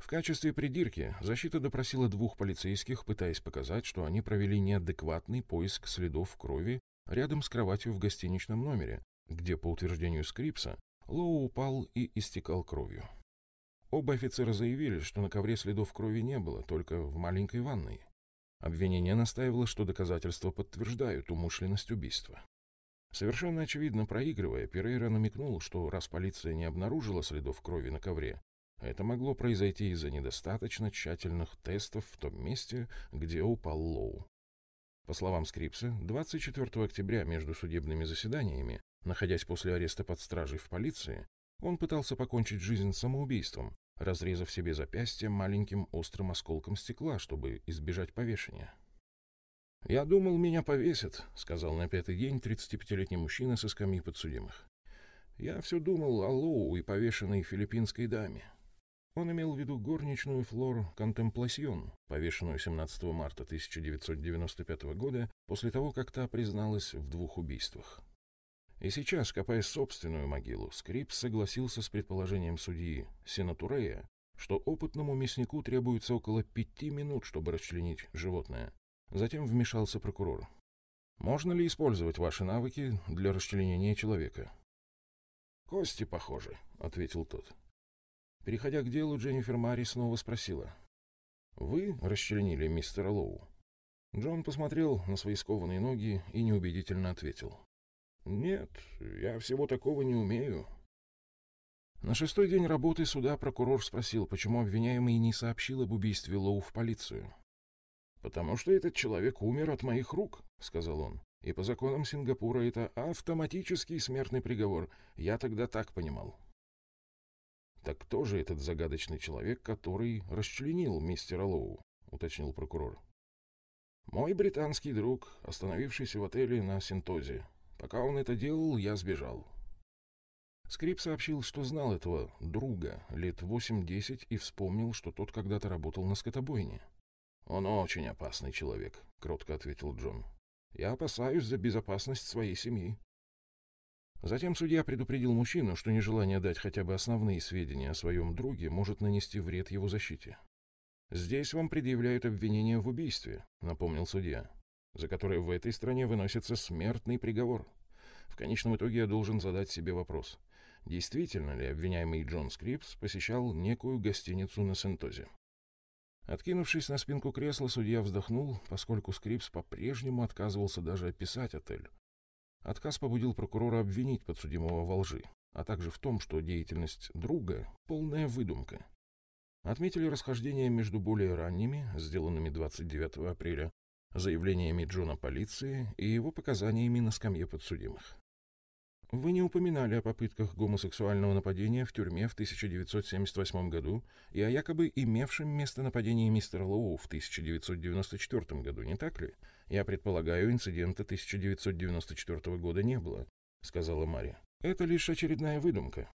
В качестве придирки защита допросила двух полицейских, пытаясь показать, что они провели неадекватный поиск следов крови рядом с кроватью в гостиничном номере, где, по утверждению Скрипса, Лоу упал и истекал кровью. Оба офицера заявили, что на ковре следов крови не было, только в маленькой ванной. Обвинение настаивало, что доказательства подтверждают умышленность убийства. Совершенно очевидно проигрывая, Перейра намекнул, что раз полиция не обнаружила следов крови на ковре, это могло произойти из-за недостаточно тщательных тестов в том месте, где упал Лоу. По словам Скрипса, 24 октября между судебными заседаниями, находясь после ареста под стражей в полиции, он пытался покончить жизнь самоубийством, разрезав себе запястье маленьким острым осколком стекла, чтобы избежать повешения. «Я думал, меня повесят», — сказал на пятый день 35-летний мужчина со скамьи подсудимых. «Я все думал о Лоу и повешенной филиппинской даме». Он имел в виду горничную Флор Контемпласьон, повешенную 17 марта 1995 года, после того, как та призналась в двух убийствах. И сейчас, копая собственную могилу, Скрип согласился с предположением судьи Сенатурея, что опытному мяснику требуется около пяти минут, чтобы расчленить животное. Затем вмешался прокурор. «Можно ли использовать ваши навыки для расчленения человека?» «Кости похожи», — ответил тот. Переходя к делу, Дженнифер Мари снова спросила. «Вы расчленили мистера Лоу?» Джон посмотрел на свои скованные ноги и неубедительно ответил. «Нет, я всего такого не умею». На шестой день работы суда прокурор спросил, почему обвиняемый не сообщил об убийстве Лоу в полицию. «Потому что этот человек умер от моих рук», — сказал он. «И по законам Сингапура это автоматический смертный приговор. Я тогда так понимал». «Так кто же этот загадочный человек, который расчленил мистера Лоу?» — уточнил прокурор. «Мой британский друг, остановившийся в отеле на Синтозе. Пока он это делал, я сбежал. Скрип сообщил, что знал этого друга лет восемь-десять и вспомнил, что тот когда-то работал на скотобойне. «Он очень опасный человек», — кротко ответил Джон. «Я опасаюсь за безопасность своей семьи». Затем судья предупредил мужчину, что нежелание дать хотя бы основные сведения о своем друге может нанести вред его защите. «Здесь вам предъявляют обвинение в убийстве», — напомнил судья за которое в этой стране выносится смертный приговор. В конечном итоге я должен задать себе вопрос, действительно ли обвиняемый Джон Скрипс посещал некую гостиницу на Сентозе. Откинувшись на спинку кресла, судья вздохнул, поскольку Скрипс по-прежнему отказывался даже описать отель. Отказ побудил прокурора обвинить подсудимого во лжи, а также в том, что деятельность друга — полная выдумка. Отметили расхождение между более ранними, сделанными 29 апреля, заявлениями Джона полиции и его показаниями на скамье подсудимых. Вы не упоминали о попытках гомосексуального нападения в тюрьме в 1978 году и о якобы имевшем место нападении мистера Лоу в 1994 году, не так ли? Я предполагаю, инцидента 1994 года не было, сказала Мари. Это лишь очередная выдумка.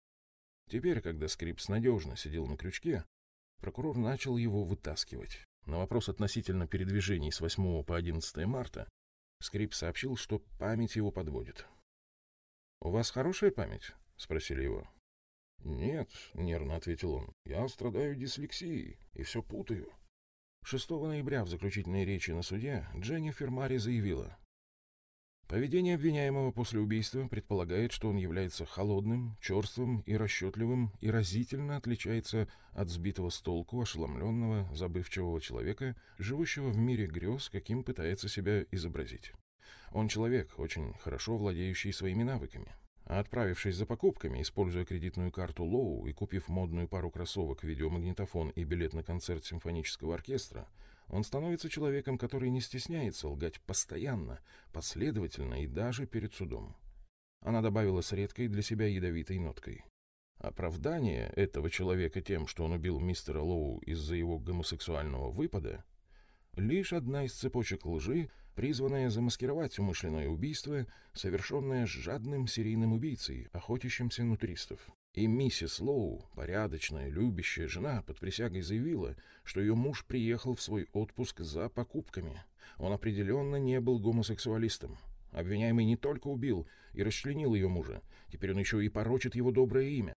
Теперь, когда Скрипс надежно сидел на крючке, прокурор начал его вытаскивать. На вопрос относительно передвижений с 8 по 11 марта Скрипс сообщил, что память его подводит. «У вас хорошая память?» — спросили его. «Нет», — нервно ответил он, — «я страдаю дислексией и все путаю». 6 ноября в заключительной речи на суде Дженнифер Мари заявила, Поведение обвиняемого после убийства предполагает, что он является холодным, черствым и расчетливым и разительно отличается от сбитого с толку, ошеломленного, забывчивого человека, живущего в мире грез, каким пытается себя изобразить. Он человек, очень хорошо владеющий своими навыками. А отправившись за покупками, используя кредитную карту Лоу и купив модную пару кроссовок, видеомагнитофон и билет на концерт симфонического оркестра, он становится человеком, который не стесняется лгать постоянно, последовательно и даже перед судом. Она добавила с редкой для себя ядовитой ноткой. Оправдание этого человека тем, что он убил мистера Лоу из-за его гомосексуального выпада, лишь одна из цепочек лжи, призванная замаскировать умышленное убийство, совершенное жадным серийным убийцей, охотящимся на туристов. И миссис Лоу, порядочная, любящая жена, под присягой заявила, что ее муж приехал в свой отпуск за покупками. Он определенно не был гомосексуалистом. Обвиняемый не только убил и расчленил ее мужа, теперь он еще и порочит его доброе имя.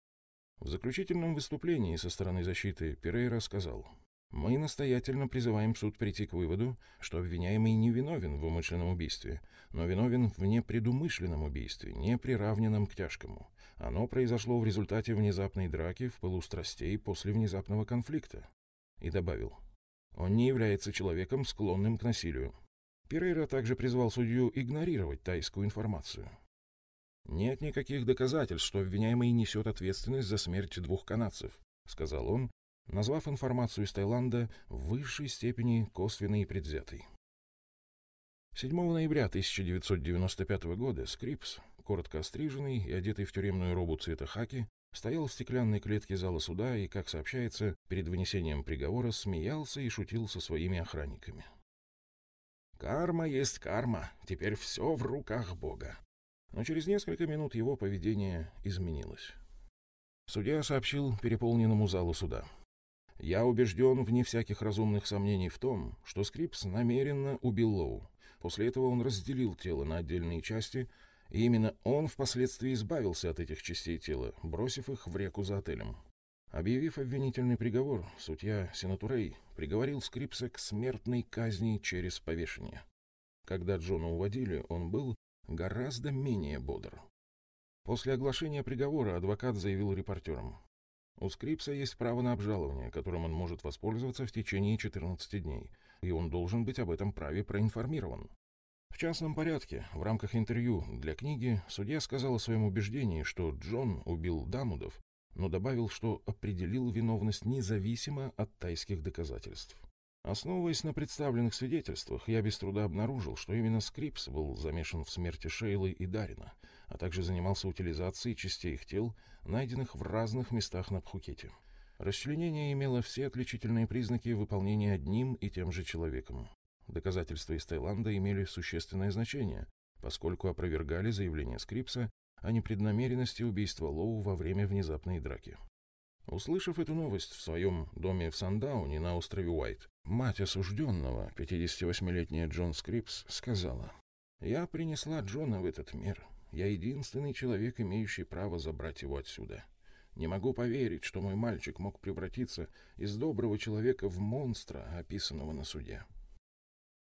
В заключительном выступлении со стороны защиты Перейра сказал, «Мы настоятельно призываем суд прийти к выводу, что обвиняемый не виновен в умышленном убийстве, но виновен в непредумышленном убийстве, не приравненном к тяжкому. Оно произошло в результате внезапной драки в пылу страстей после внезапного конфликта. И добавил, он не является человеком, склонным к насилию. Перейра также призвал судью игнорировать тайскую информацию. «Нет никаких доказательств, что обвиняемый несет ответственность за смерть двух канадцев», — сказал он, назвав информацию из Таиланда в высшей степени косвенной и предвзятой. 7 ноября 1995 года Скрипс, коротко остриженный и одетый в тюремную робу цвета хаки, стоял в стеклянной клетке зала суда и, как сообщается, перед вынесением приговора смеялся и шутил со своими охранниками. «Карма есть карма, теперь все в руках Бога». Но через несколько минут его поведение изменилось. Судья сообщил переполненному залу суда. «Я убежден, вне всяких разумных сомнений, в том, что Скрипс намеренно убил Лоу. После этого он разделил тело на отдельные части и именно он впоследствии избавился от этих частей тела, бросив их в реку за отелем. Объявив обвинительный приговор, судья Синнатурай приговорил Скрипса к смертной казни через повешение. Когда Джона уводили, он был гораздо менее бодр. После оглашения приговора адвокат заявил репортерам. У Скрипса есть право на обжалование, которым он может воспользоваться в течение 14 дней, и он должен быть об этом праве проинформирован. В частном порядке, в рамках интервью для книги, судья сказал о своем убеждении, что Джон убил Дамудов, но добавил, что определил виновность независимо от тайских доказательств. Основываясь на представленных свидетельствах, я без труда обнаружил, что именно Скрипс был замешан в смерти Шейлы и Дарина, а также занимался утилизацией частей их тел, найденных в разных местах на Пхукете. Расчленение имело все отличительные признаки выполнения одним и тем же человеком. Доказательства из Таиланда имели существенное значение, поскольку опровергали заявление Скрипса о непреднамеренности убийства Лоу во время внезапной драки. Услышав эту новость в своем доме в Сандауне на острове Уайт, мать осужденного, 58-летняя Джин Скрипс, сказала, «Я принесла Джона в этот мир. Я единственный человек, имеющий право забрать его отсюда. Не могу поверить, что мой мальчик мог превратиться из доброго человека в монстра, описанного на суде.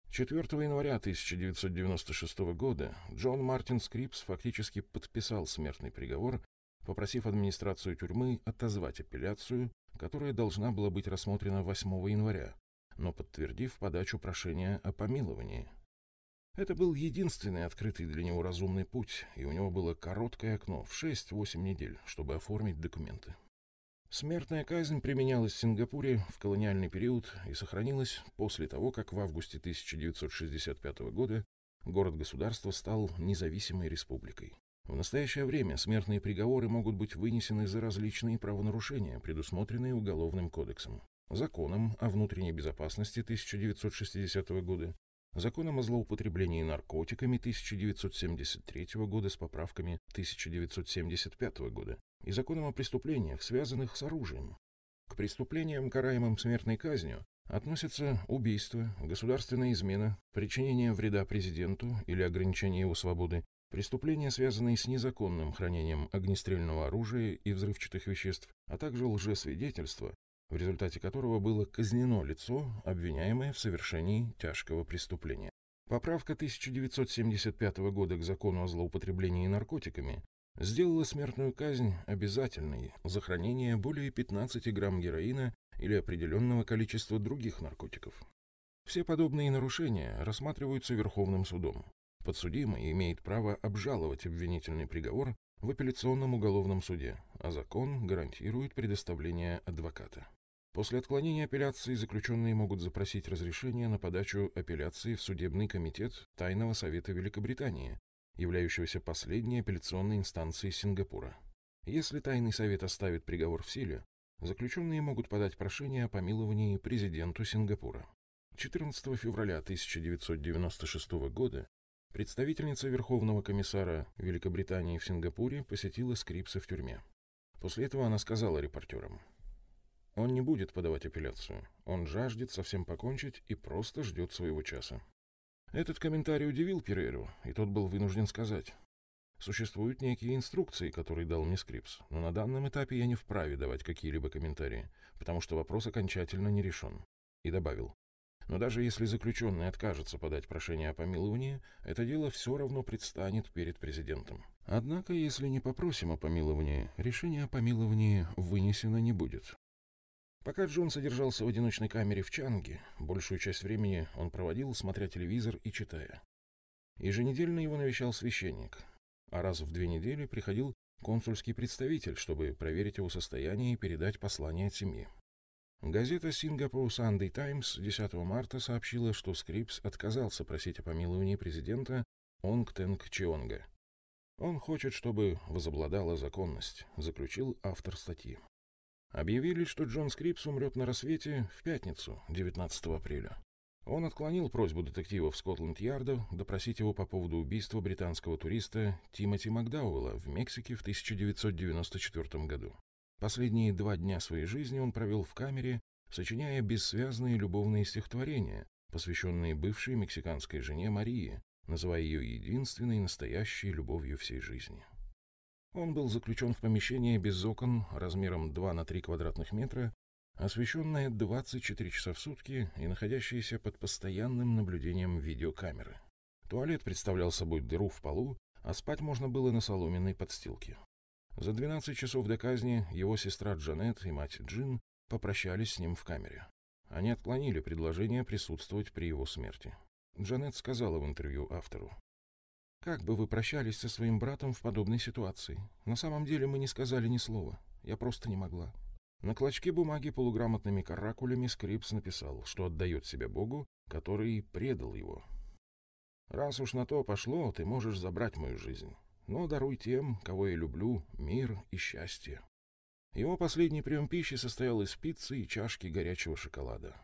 4 января 1996 года Джон Мартин Скрипс фактически подписал смертный приговор, попросив администрацию тюрьмы отозвать апелляцию, которая должна была быть рассмотрена 8 января, но подтвердив подачу прошения о помиловании. Это был единственный открытый для него разумный путь, и у него было короткое окно в 6-8 недель, чтобы оформить документы. Смертная казнь применялась в Сингапуре в колониальный период и сохранилась после того, как в августе 1965 года город-государство стал независимой республикой. В настоящее время смертные приговоры могут быть вынесены за различные правонарушения, предусмотренные Уголовным кодексом, законом о внутренней безопасности 1960 года, законом о злоупотреблении наркотиками 1973 года с поправками 1975 года и законом о преступлениях, связанных с оружием. К преступлениям, караемым смертной казнью, относятся убийство, государственная измена, причинение вреда президенту или ограничение его свободы, Преступления, связанные с незаконным хранением огнестрельного оружия и взрывчатых веществ, а также лжесвидетельство, в результате которого было казнено лицо, обвиняемое в совершении тяжкого преступления. Поправка 1975 года к закону о злоупотреблении наркотиками сделала смертную казнь обязательной за хранение более 15 грамм героина или определенного количества других наркотиков. Все подобные нарушения рассматриваются Верховным судом. Подсудимый имеет право обжаловать обвинительный приговор в апелляционном уголовном суде, а закон гарантирует предоставление адвоката. После отклонения апелляции заключенные могут запросить разрешение на подачу апелляции в Судебный комитет Тайного Совета Великобритании, являющегося последней апелляционной инстанцией Сингапура. Если Тайный Совет оставит приговор в силе, заключенные могут подать прошение о помиловании президенту Сингапура. 14 февраля 1996 года Представительница Верховного комиссара Великобритании в Сингапуре посетила Скрипса в тюрьме. После этого она сказала репортерам, «Он не будет подавать апелляцию. Он жаждет совсем покончить и просто ждет своего часа». Этот комментарий удивил Переру, и тот был вынужден сказать, «Существуют некие инструкции, которые дал мне Скрипс, но на данном этапе я не вправе давать какие-либо комментарии, потому что вопрос окончательно не решен». И добавил, но даже если заключенный откажется подать прошение о помиловании, это дело все равно предстанет перед президентом. Однако, если не попросим о помиловании, решение о помиловании вынесено не будет. Пока Джон содержался в одиночной камере в Чанге, большую часть времени он проводил, смотря телевизор и читая. Еженедельно его навещал священник, а раз в две недели приходил консульский представитель, чтобы проверить его состояние и передать послание от семьи. Газета «Сингапур Sunday Times» 10 марта сообщила, что Скрипс отказался просить о помиловании президента Онг Тенг Чионга. «Он хочет, чтобы возобладала законность», — заключил автор статьи. Объявили, что Джон Скрипс умрет на рассвете в пятницу, 19 апреля. Он отклонил просьбу детективов Скотланд-Ярда допросить его по поводу убийства британского туриста Тимоти Макдауэлла в Мексике в 1994 году. Последние два дня своей жизни он провел в камере, сочиняя бессвязные любовные стихотворения, посвященные бывшей мексиканской жене Марии, называя ее единственной настоящей любовью всей жизни. Он был заключен в помещение без окон размером 2 на 3 квадратных метра, освещенное 24 часа в сутки и находящееся под постоянным наблюдением видеокамеры. Туалет представлял собой дыру в полу, а спать можно было на соломенной подстилке. За 12 часов до казни его сестра Джанет и мать Джин попрощались с ним в камере. Они отклонили предложение присутствовать при его смерти. Джанет сказала в интервью автору. «Как бы вы прощались со своим братом в подобной ситуации? На самом деле мы не сказали ни слова. Я просто не могла». На клочке бумаги полуграмотными каракулями Скрипс написал, что отдает себя Богу, который предал его. «Раз уж на то пошло, ты можешь забрать мою жизнь но даруй тем, кого я люблю, мир и счастье. Его последний прием пищи состоял из пиццы и чашки горячего шоколада.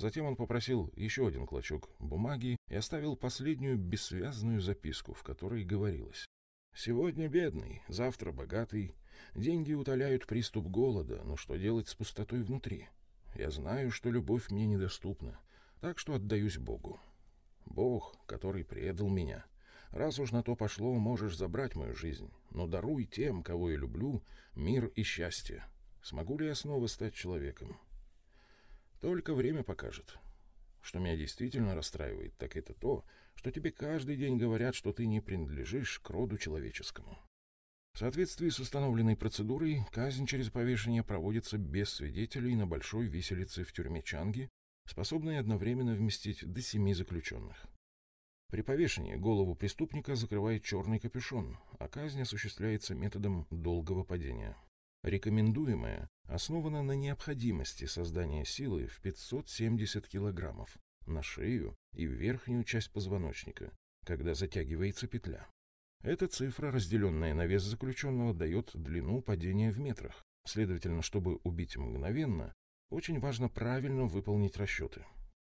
Затем он попросил еще один клочок бумаги и оставил последнюю бессвязную записку, в которой говорилось. «Сегодня бедный, завтра богатый. Деньги утоляют приступ голода, но что делать с пустотой внутри? Я знаю, что любовь мне недоступна, так что отдаюсь Богу. Бог, который предал меня, Раз уж на то пошло, можешь забрать мою жизнь, но даруй тем, кого я люблю, мир и счастье. Смогу ли я снова стать человеком? Только время покажет. Что меня действительно расстраивает, так это то, что тебе каждый день говорят, что ты не принадлежишь к роду человеческому. В соответствии с установленной процедурой, казнь через повешение проводится без свидетелей на большой виселице в тюрьме Чанги, способной одновременно вместить до семи заключенных. При повешении голову преступника закрывает черный капюшон, а казнь осуществляется методом долгого падения. Рекомендуемое основано на необходимости создания силы в 570 килограммов на шею и верхнюю часть позвоночника, когда затягивается петля. Эта цифра, разделенная на вес заключенного, дает длину падения в метрах. Следовательно, чтобы убить мгновенно, очень важно правильно выполнить расчеты.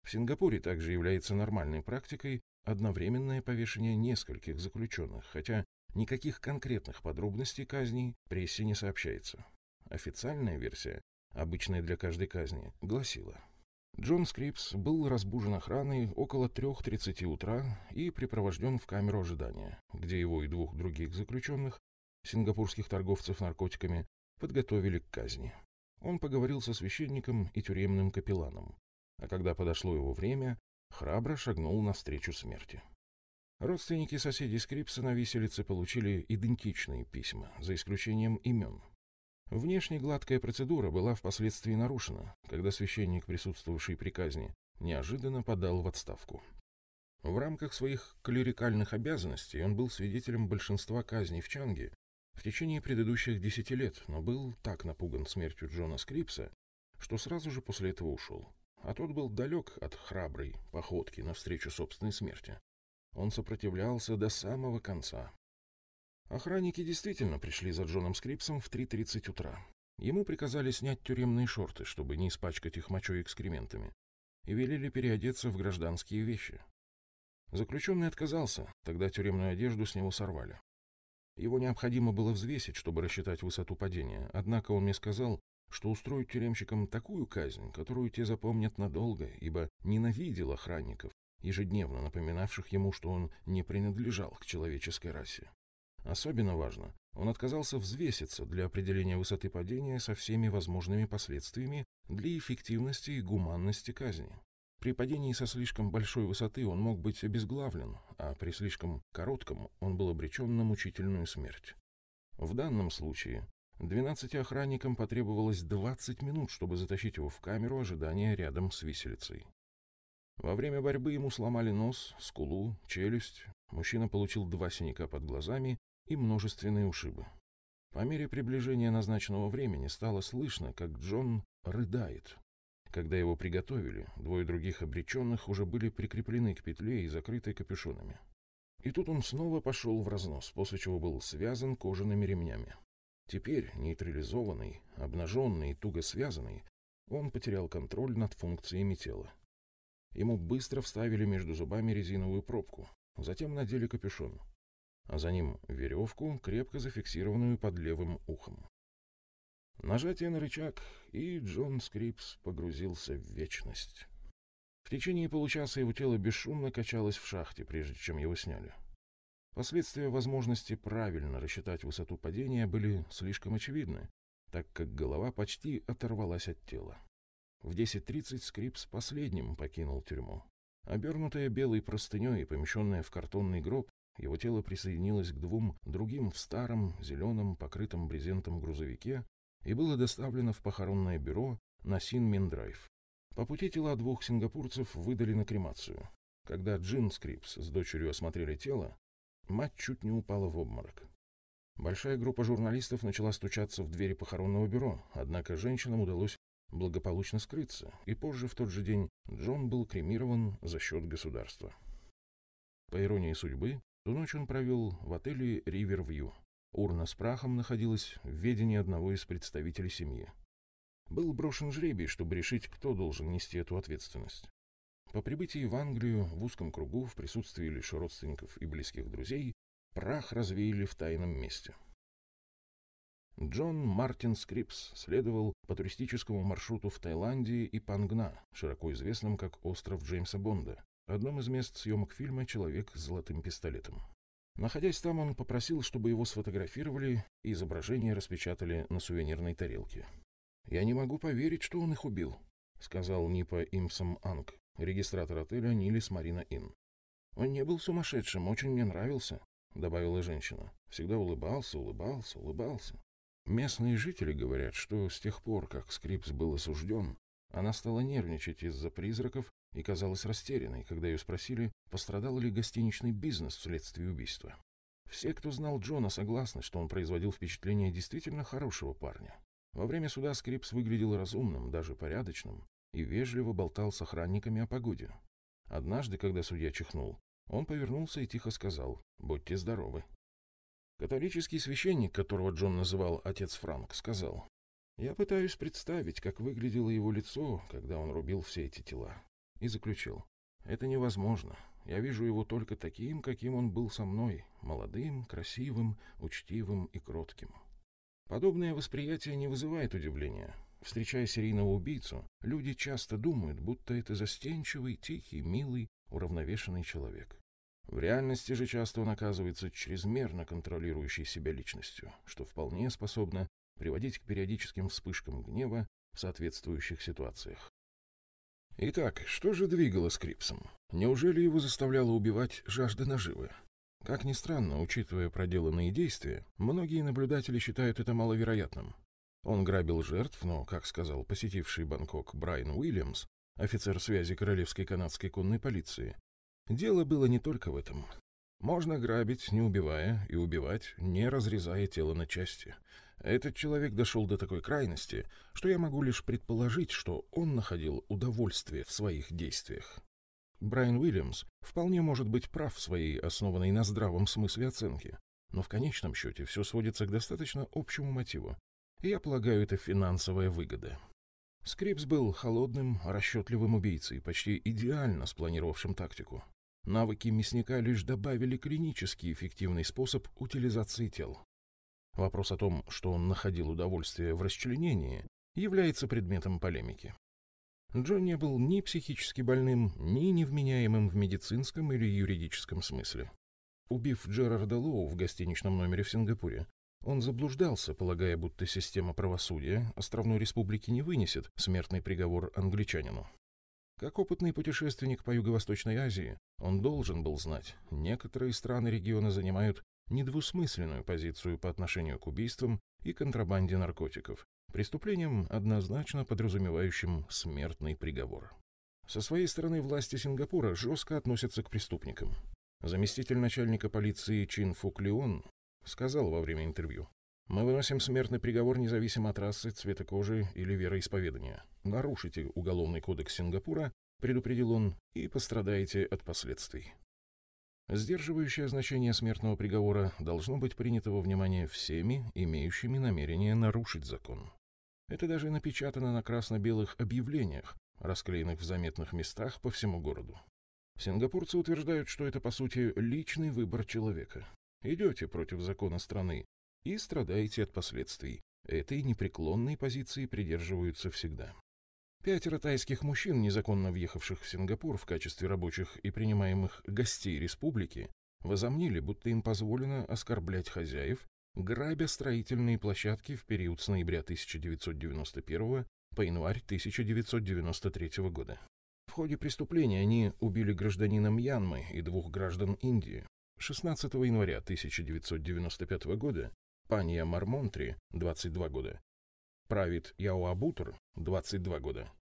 В Сингапуре также является нормальной практикой одновременное повешение нескольких заключенных, хотя никаких конкретных подробностей казней прессе не сообщается. Официальная версия, обычная для каждой казни, гласила – Джон Скрипс был разбужен охраной около 3.30 утра и препровожден в камеру ожидания, где его и двух других заключенных, сингапурских торговцев наркотиками, подготовили к казни. Он поговорил со священником и тюремным капелланом, а когда подошло его время, храбро шагнул навстречу смерти. Родственники соседей Скрипса на виселице получили идентичные письма, за исключением имен – Внешне гладкая процедура была впоследствии нарушена, когда священник, присутствовавший при казни, неожиданно подал в отставку. В рамках своих клерикальных обязанностей он был свидетелем большинства казней в Чанге в течение предыдущих десяти лет, но был так напуган смертью Джона Скрипса, что сразу же после этого ушел. А тот был далек от храброй походки навстречу собственной смерти. Он сопротивлялся до самого конца, Охранники действительно пришли за Джоном Скрипсом в 3.30 утра. Ему приказали снять тюремные шорты, чтобы не испачкать их мочой и экскрементами, и велели переодеться в гражданские вещи. Заключенный отказался, тогда тюремную одежду с него сорвали. Его необходимо было взвесить, чтобы рассчитать высоту падения, однако он мне сказал, что устроит тюремщикам такую казнь, которую те запомнят надолго, ибо ненавидел охранников, ежедневно напоминавших ему, что он не принадлежал к человеческой расе. Особенно важно, он отказался взвеситься для определения высоты падения со всеми возможными последствиями для эффективности и гуманности казни. При падении со слишком большой высоты он мог быть обезглавлен, а при слишком коротком он был обречен на мучительную смерть. В данном случае 12 охранникам потребовалось 20 минут, чтобы затащить его в камеру ожидания рядом с виселицей. Во время борьбы ему сломали нос, скулу, челюсть. Мужчина получил два синяка под глазами и множественные ушибы. По мере приближения назначенного времени стало слышно, как Джон рыдает. Когда его приготовили, двое других обреченных уже были прикреплены к петле и закрыты капюшонами. И тут он снова пошел в разнос, после чего был связан кожаными ремнями. Теперь, нейтрализованный, обнаженный и туго связанный, он потерял контроль над функциями тела. Ему быстро вставили между зубами резиновую пробку, затем надели капюшон а за ним веревку, крепко зафиксированную под левым ухом. Нажатие на рычаг, и Джон Скрипс погрузился в вечность. В течение получаса его тело бесшумно качалось в шахте, прежде чем его сняли. Последствия возможности правильно рассчитать высоту падения были слишком очевидны, так как голова почти оторвалась от тела. В 10.30 Скрипс последним покинул тюрьму. Обернутая белой простыней и помещенная в картонный гроб, его тело присоединилось к двум другим в старом, зеленом, покрытом брезентом грузовике и было доставлено в похоронное бюро на Син-Мин-драйв. По пути тела двух сингапурцев выдали на кремацию. Когда Джин Скрипс с дочерью осмотрели тело, мать чуть не упала в обморок. Большая группа журналистов начала стучаться в двери похоронного бюро, однако женщинам удалось благополучно скрыться, и позже в тот же день Джон был кремирован за счет государства. По иронии судьбы, Ту ночь он провел в отеле «Ривервью». Урна с прахом находилась в ведении одного из представителей семьи. Был брошен жребий, чтобы решить, кто должен нести эту ответственность. По прибытии в Англию в узком кругу, в присутствии лишь родственников и близких друзей, прах развеяли в тайном месте. Джон Мартин Скрипс следовал по туристическому маршруту в Таиланде и Пангна, широко известном как остров Джеймса Бонда, одном из мест съемок фильма «Человек с золотым пистолетом». Находясь там, он попросил, чтобы его сфотографировали и изображение распечатали на сувенирной тарелке. «Я не могу поверить, что он их убил», — сказала Нипа Имсом Анг, регистратор отеля Нилис Марина Инн. «Он не был сумасшедшим, очень мне нравился», — добавила женщина. «Всегда улыбался, улыбался, улыбался». Местные жители говорят, что с тех пор, как Скрипс был осужден, она стала нервничать из-за призраков и казалась растерянной, когда ее спросили, пострадал ли гостиничный бизнес вследствие убийства. Все, кто знал Джона, согласны, что он производил впечатление действительно хорошего парня. Во время суда Скрипс выглядел разумным, даже порядочным, и вежливо болтал с охранниками о погоде. Однажды, когда судья чихнул, он повернулся и тихо сказал «Будьте здоровы». Католический священник, которого Джон называл отец Франк, сказал, «Я пытаюсь представить, как выглядело его лицо, когда он рубил все эти тела». И заключил, «Это невозможно. Я вижу его только таким, каким он был со мной, молодым, красивым, учтивым и кротким». Подобное восприятие не вызывает удивления. Встречая серийного убийцу, люди часто думают, будто это застенчивый, тихий, милый, уравновешенный человек. В реальности же часто он оказывается чрезмерно контролирующей себя личностью, что вполне способно приводить к периодическим вспышкам гнева в соответствующих ситуациях. Итак, что же двигало Скрипсом? Неужели его заставляло убивать жажда наживы? Как ни странно, учитывая проделанные действия, многие наблюдатели считают это маловероятным. Он грабил жертв, но, как сказал посетивший Бангкок Брайан Уильямс, офицер связи Королевской канадской конной полиции, дело было не только в этом. Можно грабить, не убивая, и убивать, не разрезая тело на части. Этот человек дошел до такой крайности, что я могу лишь предположить, что он находил удовольствие в своих действиях. Брайан Уильямс вполне может быть прав в своей основанной на здравом смысле оценке, но в конечном счете все сводится к достаточно общему мотиву. Я полагаю, это финансовая выгода. Скрипс был холодным, расчетливым убийцей, почти идеально спланировавшим тактику. Навыки мясника лишь добавили клинически эффективный способ утилизации тел. Вопрос о том, что он находил удовольствие в расчленении, является предметом полемики. Джон не был ни психически больным, ни невменяемым в медицинском или юридическом смысле. Убив Джерарда Лоу в гостиничном номере в Сингапуре, он заблуждался, полагая, будто система правосудия островной республики не вынесет смертный приговор англичанину. Как опытный путешественник по Юго-Восточной Азии, он должен был знать, некоторые страны региона занимают недвусмысленную позицию по отношению к убийствам и контрабанде наркотиков, преступлением, однозначно подразумевающим смертный приговор. Со своей стороны власти Сингапура жестко относятся к преступникам. Заместитель начальника полиции Чин Фук Леон сказал во время интервью, «Мы выносим смертный приговор независимо от расы, цвета кожи или вероисповедания. Нарушите Уголовный кодекс Сингапура, предупредил он, и пострадаете от последствий. Сдерживающее значение смертного приговора должно быть принято во внимание всеми, имеющими намерение нарушить закон. Это даже напечатано на красно-белых объявлениях, расклеенных в заметных местах по всему городу. Сингапурцы утверждают, что это, по сути, личный выбор человека. Идете против закона страны и страдаете от последствий. Этой непреклонной позиции придерживаются всегда. Пятеро тайских мужчин, незаконно въехавших в Сингапур в качестве рабочих и принимаемых гостей республики, возомнили, будто им позволено оскорблять хозяев грабя строительные площадки в период с ноября 1991 по январь 1993 года. В ходе преступления они убили гражданина Мьянмы и двух граждан Индии. 16 января 1995 года Панья Мармонтри, 22 года, Правит Яоабутр, 22 года,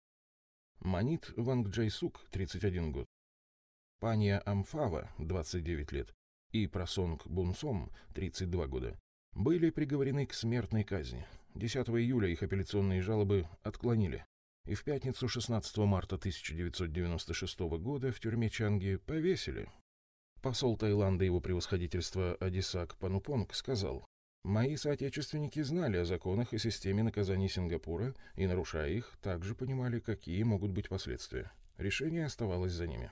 Манит Вангджайсук, 31 год, Панья Амфава, 29 лет, и Прасонг Бунсом, 32 года, были приговорены к смертной казни. 10 июля их апелляционные жалобы отклонили. И в пятницу 16 марта 1996 года в тюрьме Чанги повесили. Посол Таиланда его превосходительства Адисак Панупонг сказал, «Мои соотечественники знали о законах и системе наказаний Сингапура и, нарушая их, также понимали, какие могут быть последствия. Решение оставалось за ними».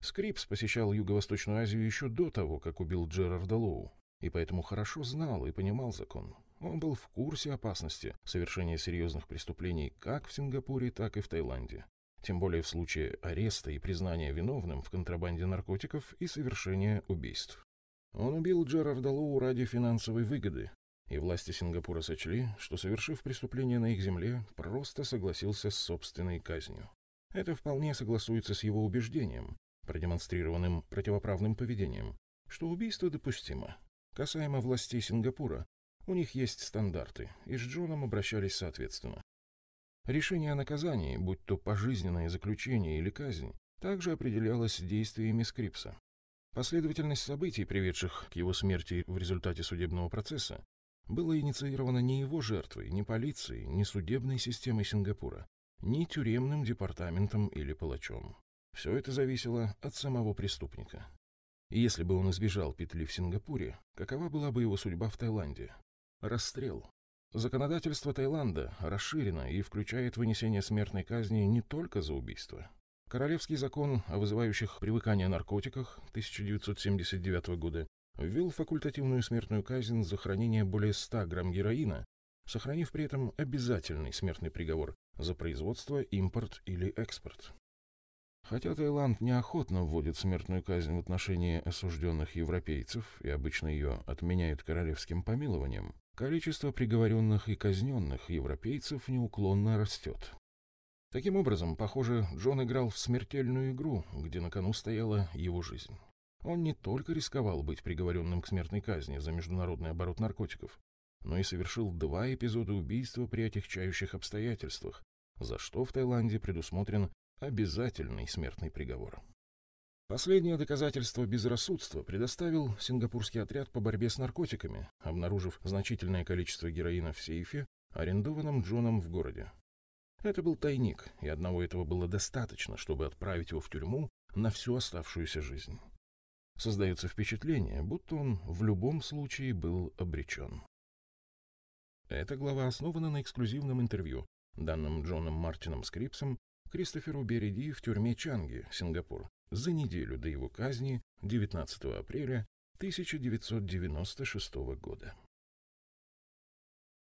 Скрипс посещал Юго-Восточную Азию еще до того, как убил Джерарда Лоу и поэтому хорошо знал и понимал закон. Он был в курсе опасности совершения серьезных преступлений как в Сингапуре, так и в Таиланде. Тем более в случае ареста и признания виновным в контрабанде наркотиков и совершения убийств. Он убил Джерарда Лоу ради финансовой выгоды, и власти Сингапура сочли, что, совершив преступление на их земле, просто согласился с собственной казнью. Это вполне согласуется с его убеждением, продемонстрированным противоправным поведением, что убийство допустимо, Касаемо властей Сингапура, у них есть стандарты, и с Джоном обращались соответственно. Решение о наказании, будь то пожизненное заключение или казнь, также определялось действиями Скрипса. Последовательность событий, приведших к его смерти в результате судебного процесса, была инициирована не его жертвой, не полицией, не судебной системой Сингапура, ни тюремным департаментом или палачом. Все это зависело от самого преступника. И если бы он избежал петли в Сингапуре, какова была бы его судьба в Таиланде? Расстрел. Законодательство Таиланда расширено и включает вынесение смертной казни не только за убийство. Королевский закон о вызывающих привыкание наркотиках 1979 года ввел факультативную смертную казнь за хранение более 100 грамм героина, сохранив при этом обязательный смертный приговор за производство, импорт или экспорт. Хотя Таиланд неохотно вводит смертную казнь в отношении осужденных европейцев и обычно ее отменяет королевским помилованием, количество приговоренных и казненных европейцев неуклонно растет. Таким образом, похоже, Джон играл в смертельную игру, где на кону стояла его жизнь. Он не только рисковал быть приговоренным к смертной казни за международный оборот наркотиков, но и совершил два эпизода убийства при отягчающих обстоятельствах, за что в Таиланде предусмотрен обязательный смертный приговор. Последнее доказательство безрассудства предоставил сингапурский отряд по борьбе с наркотиками, обнаружив значительное количество героина в сейфе, арендованном Джоном в городе. Это был тайник, и одного этого было достаточно, чтобы отправить его в тюрьму на всю оставшуюся жизнь. Создается впечатление, будто он в любом случае был обречен. Эта глава основана на эксклюзивном интервью, данном Джоном Мартином Скрипсом Кристоферу Береди в тюрьме Чанги, Сингапур, за неделю до его казни 19 апреля 1996 года.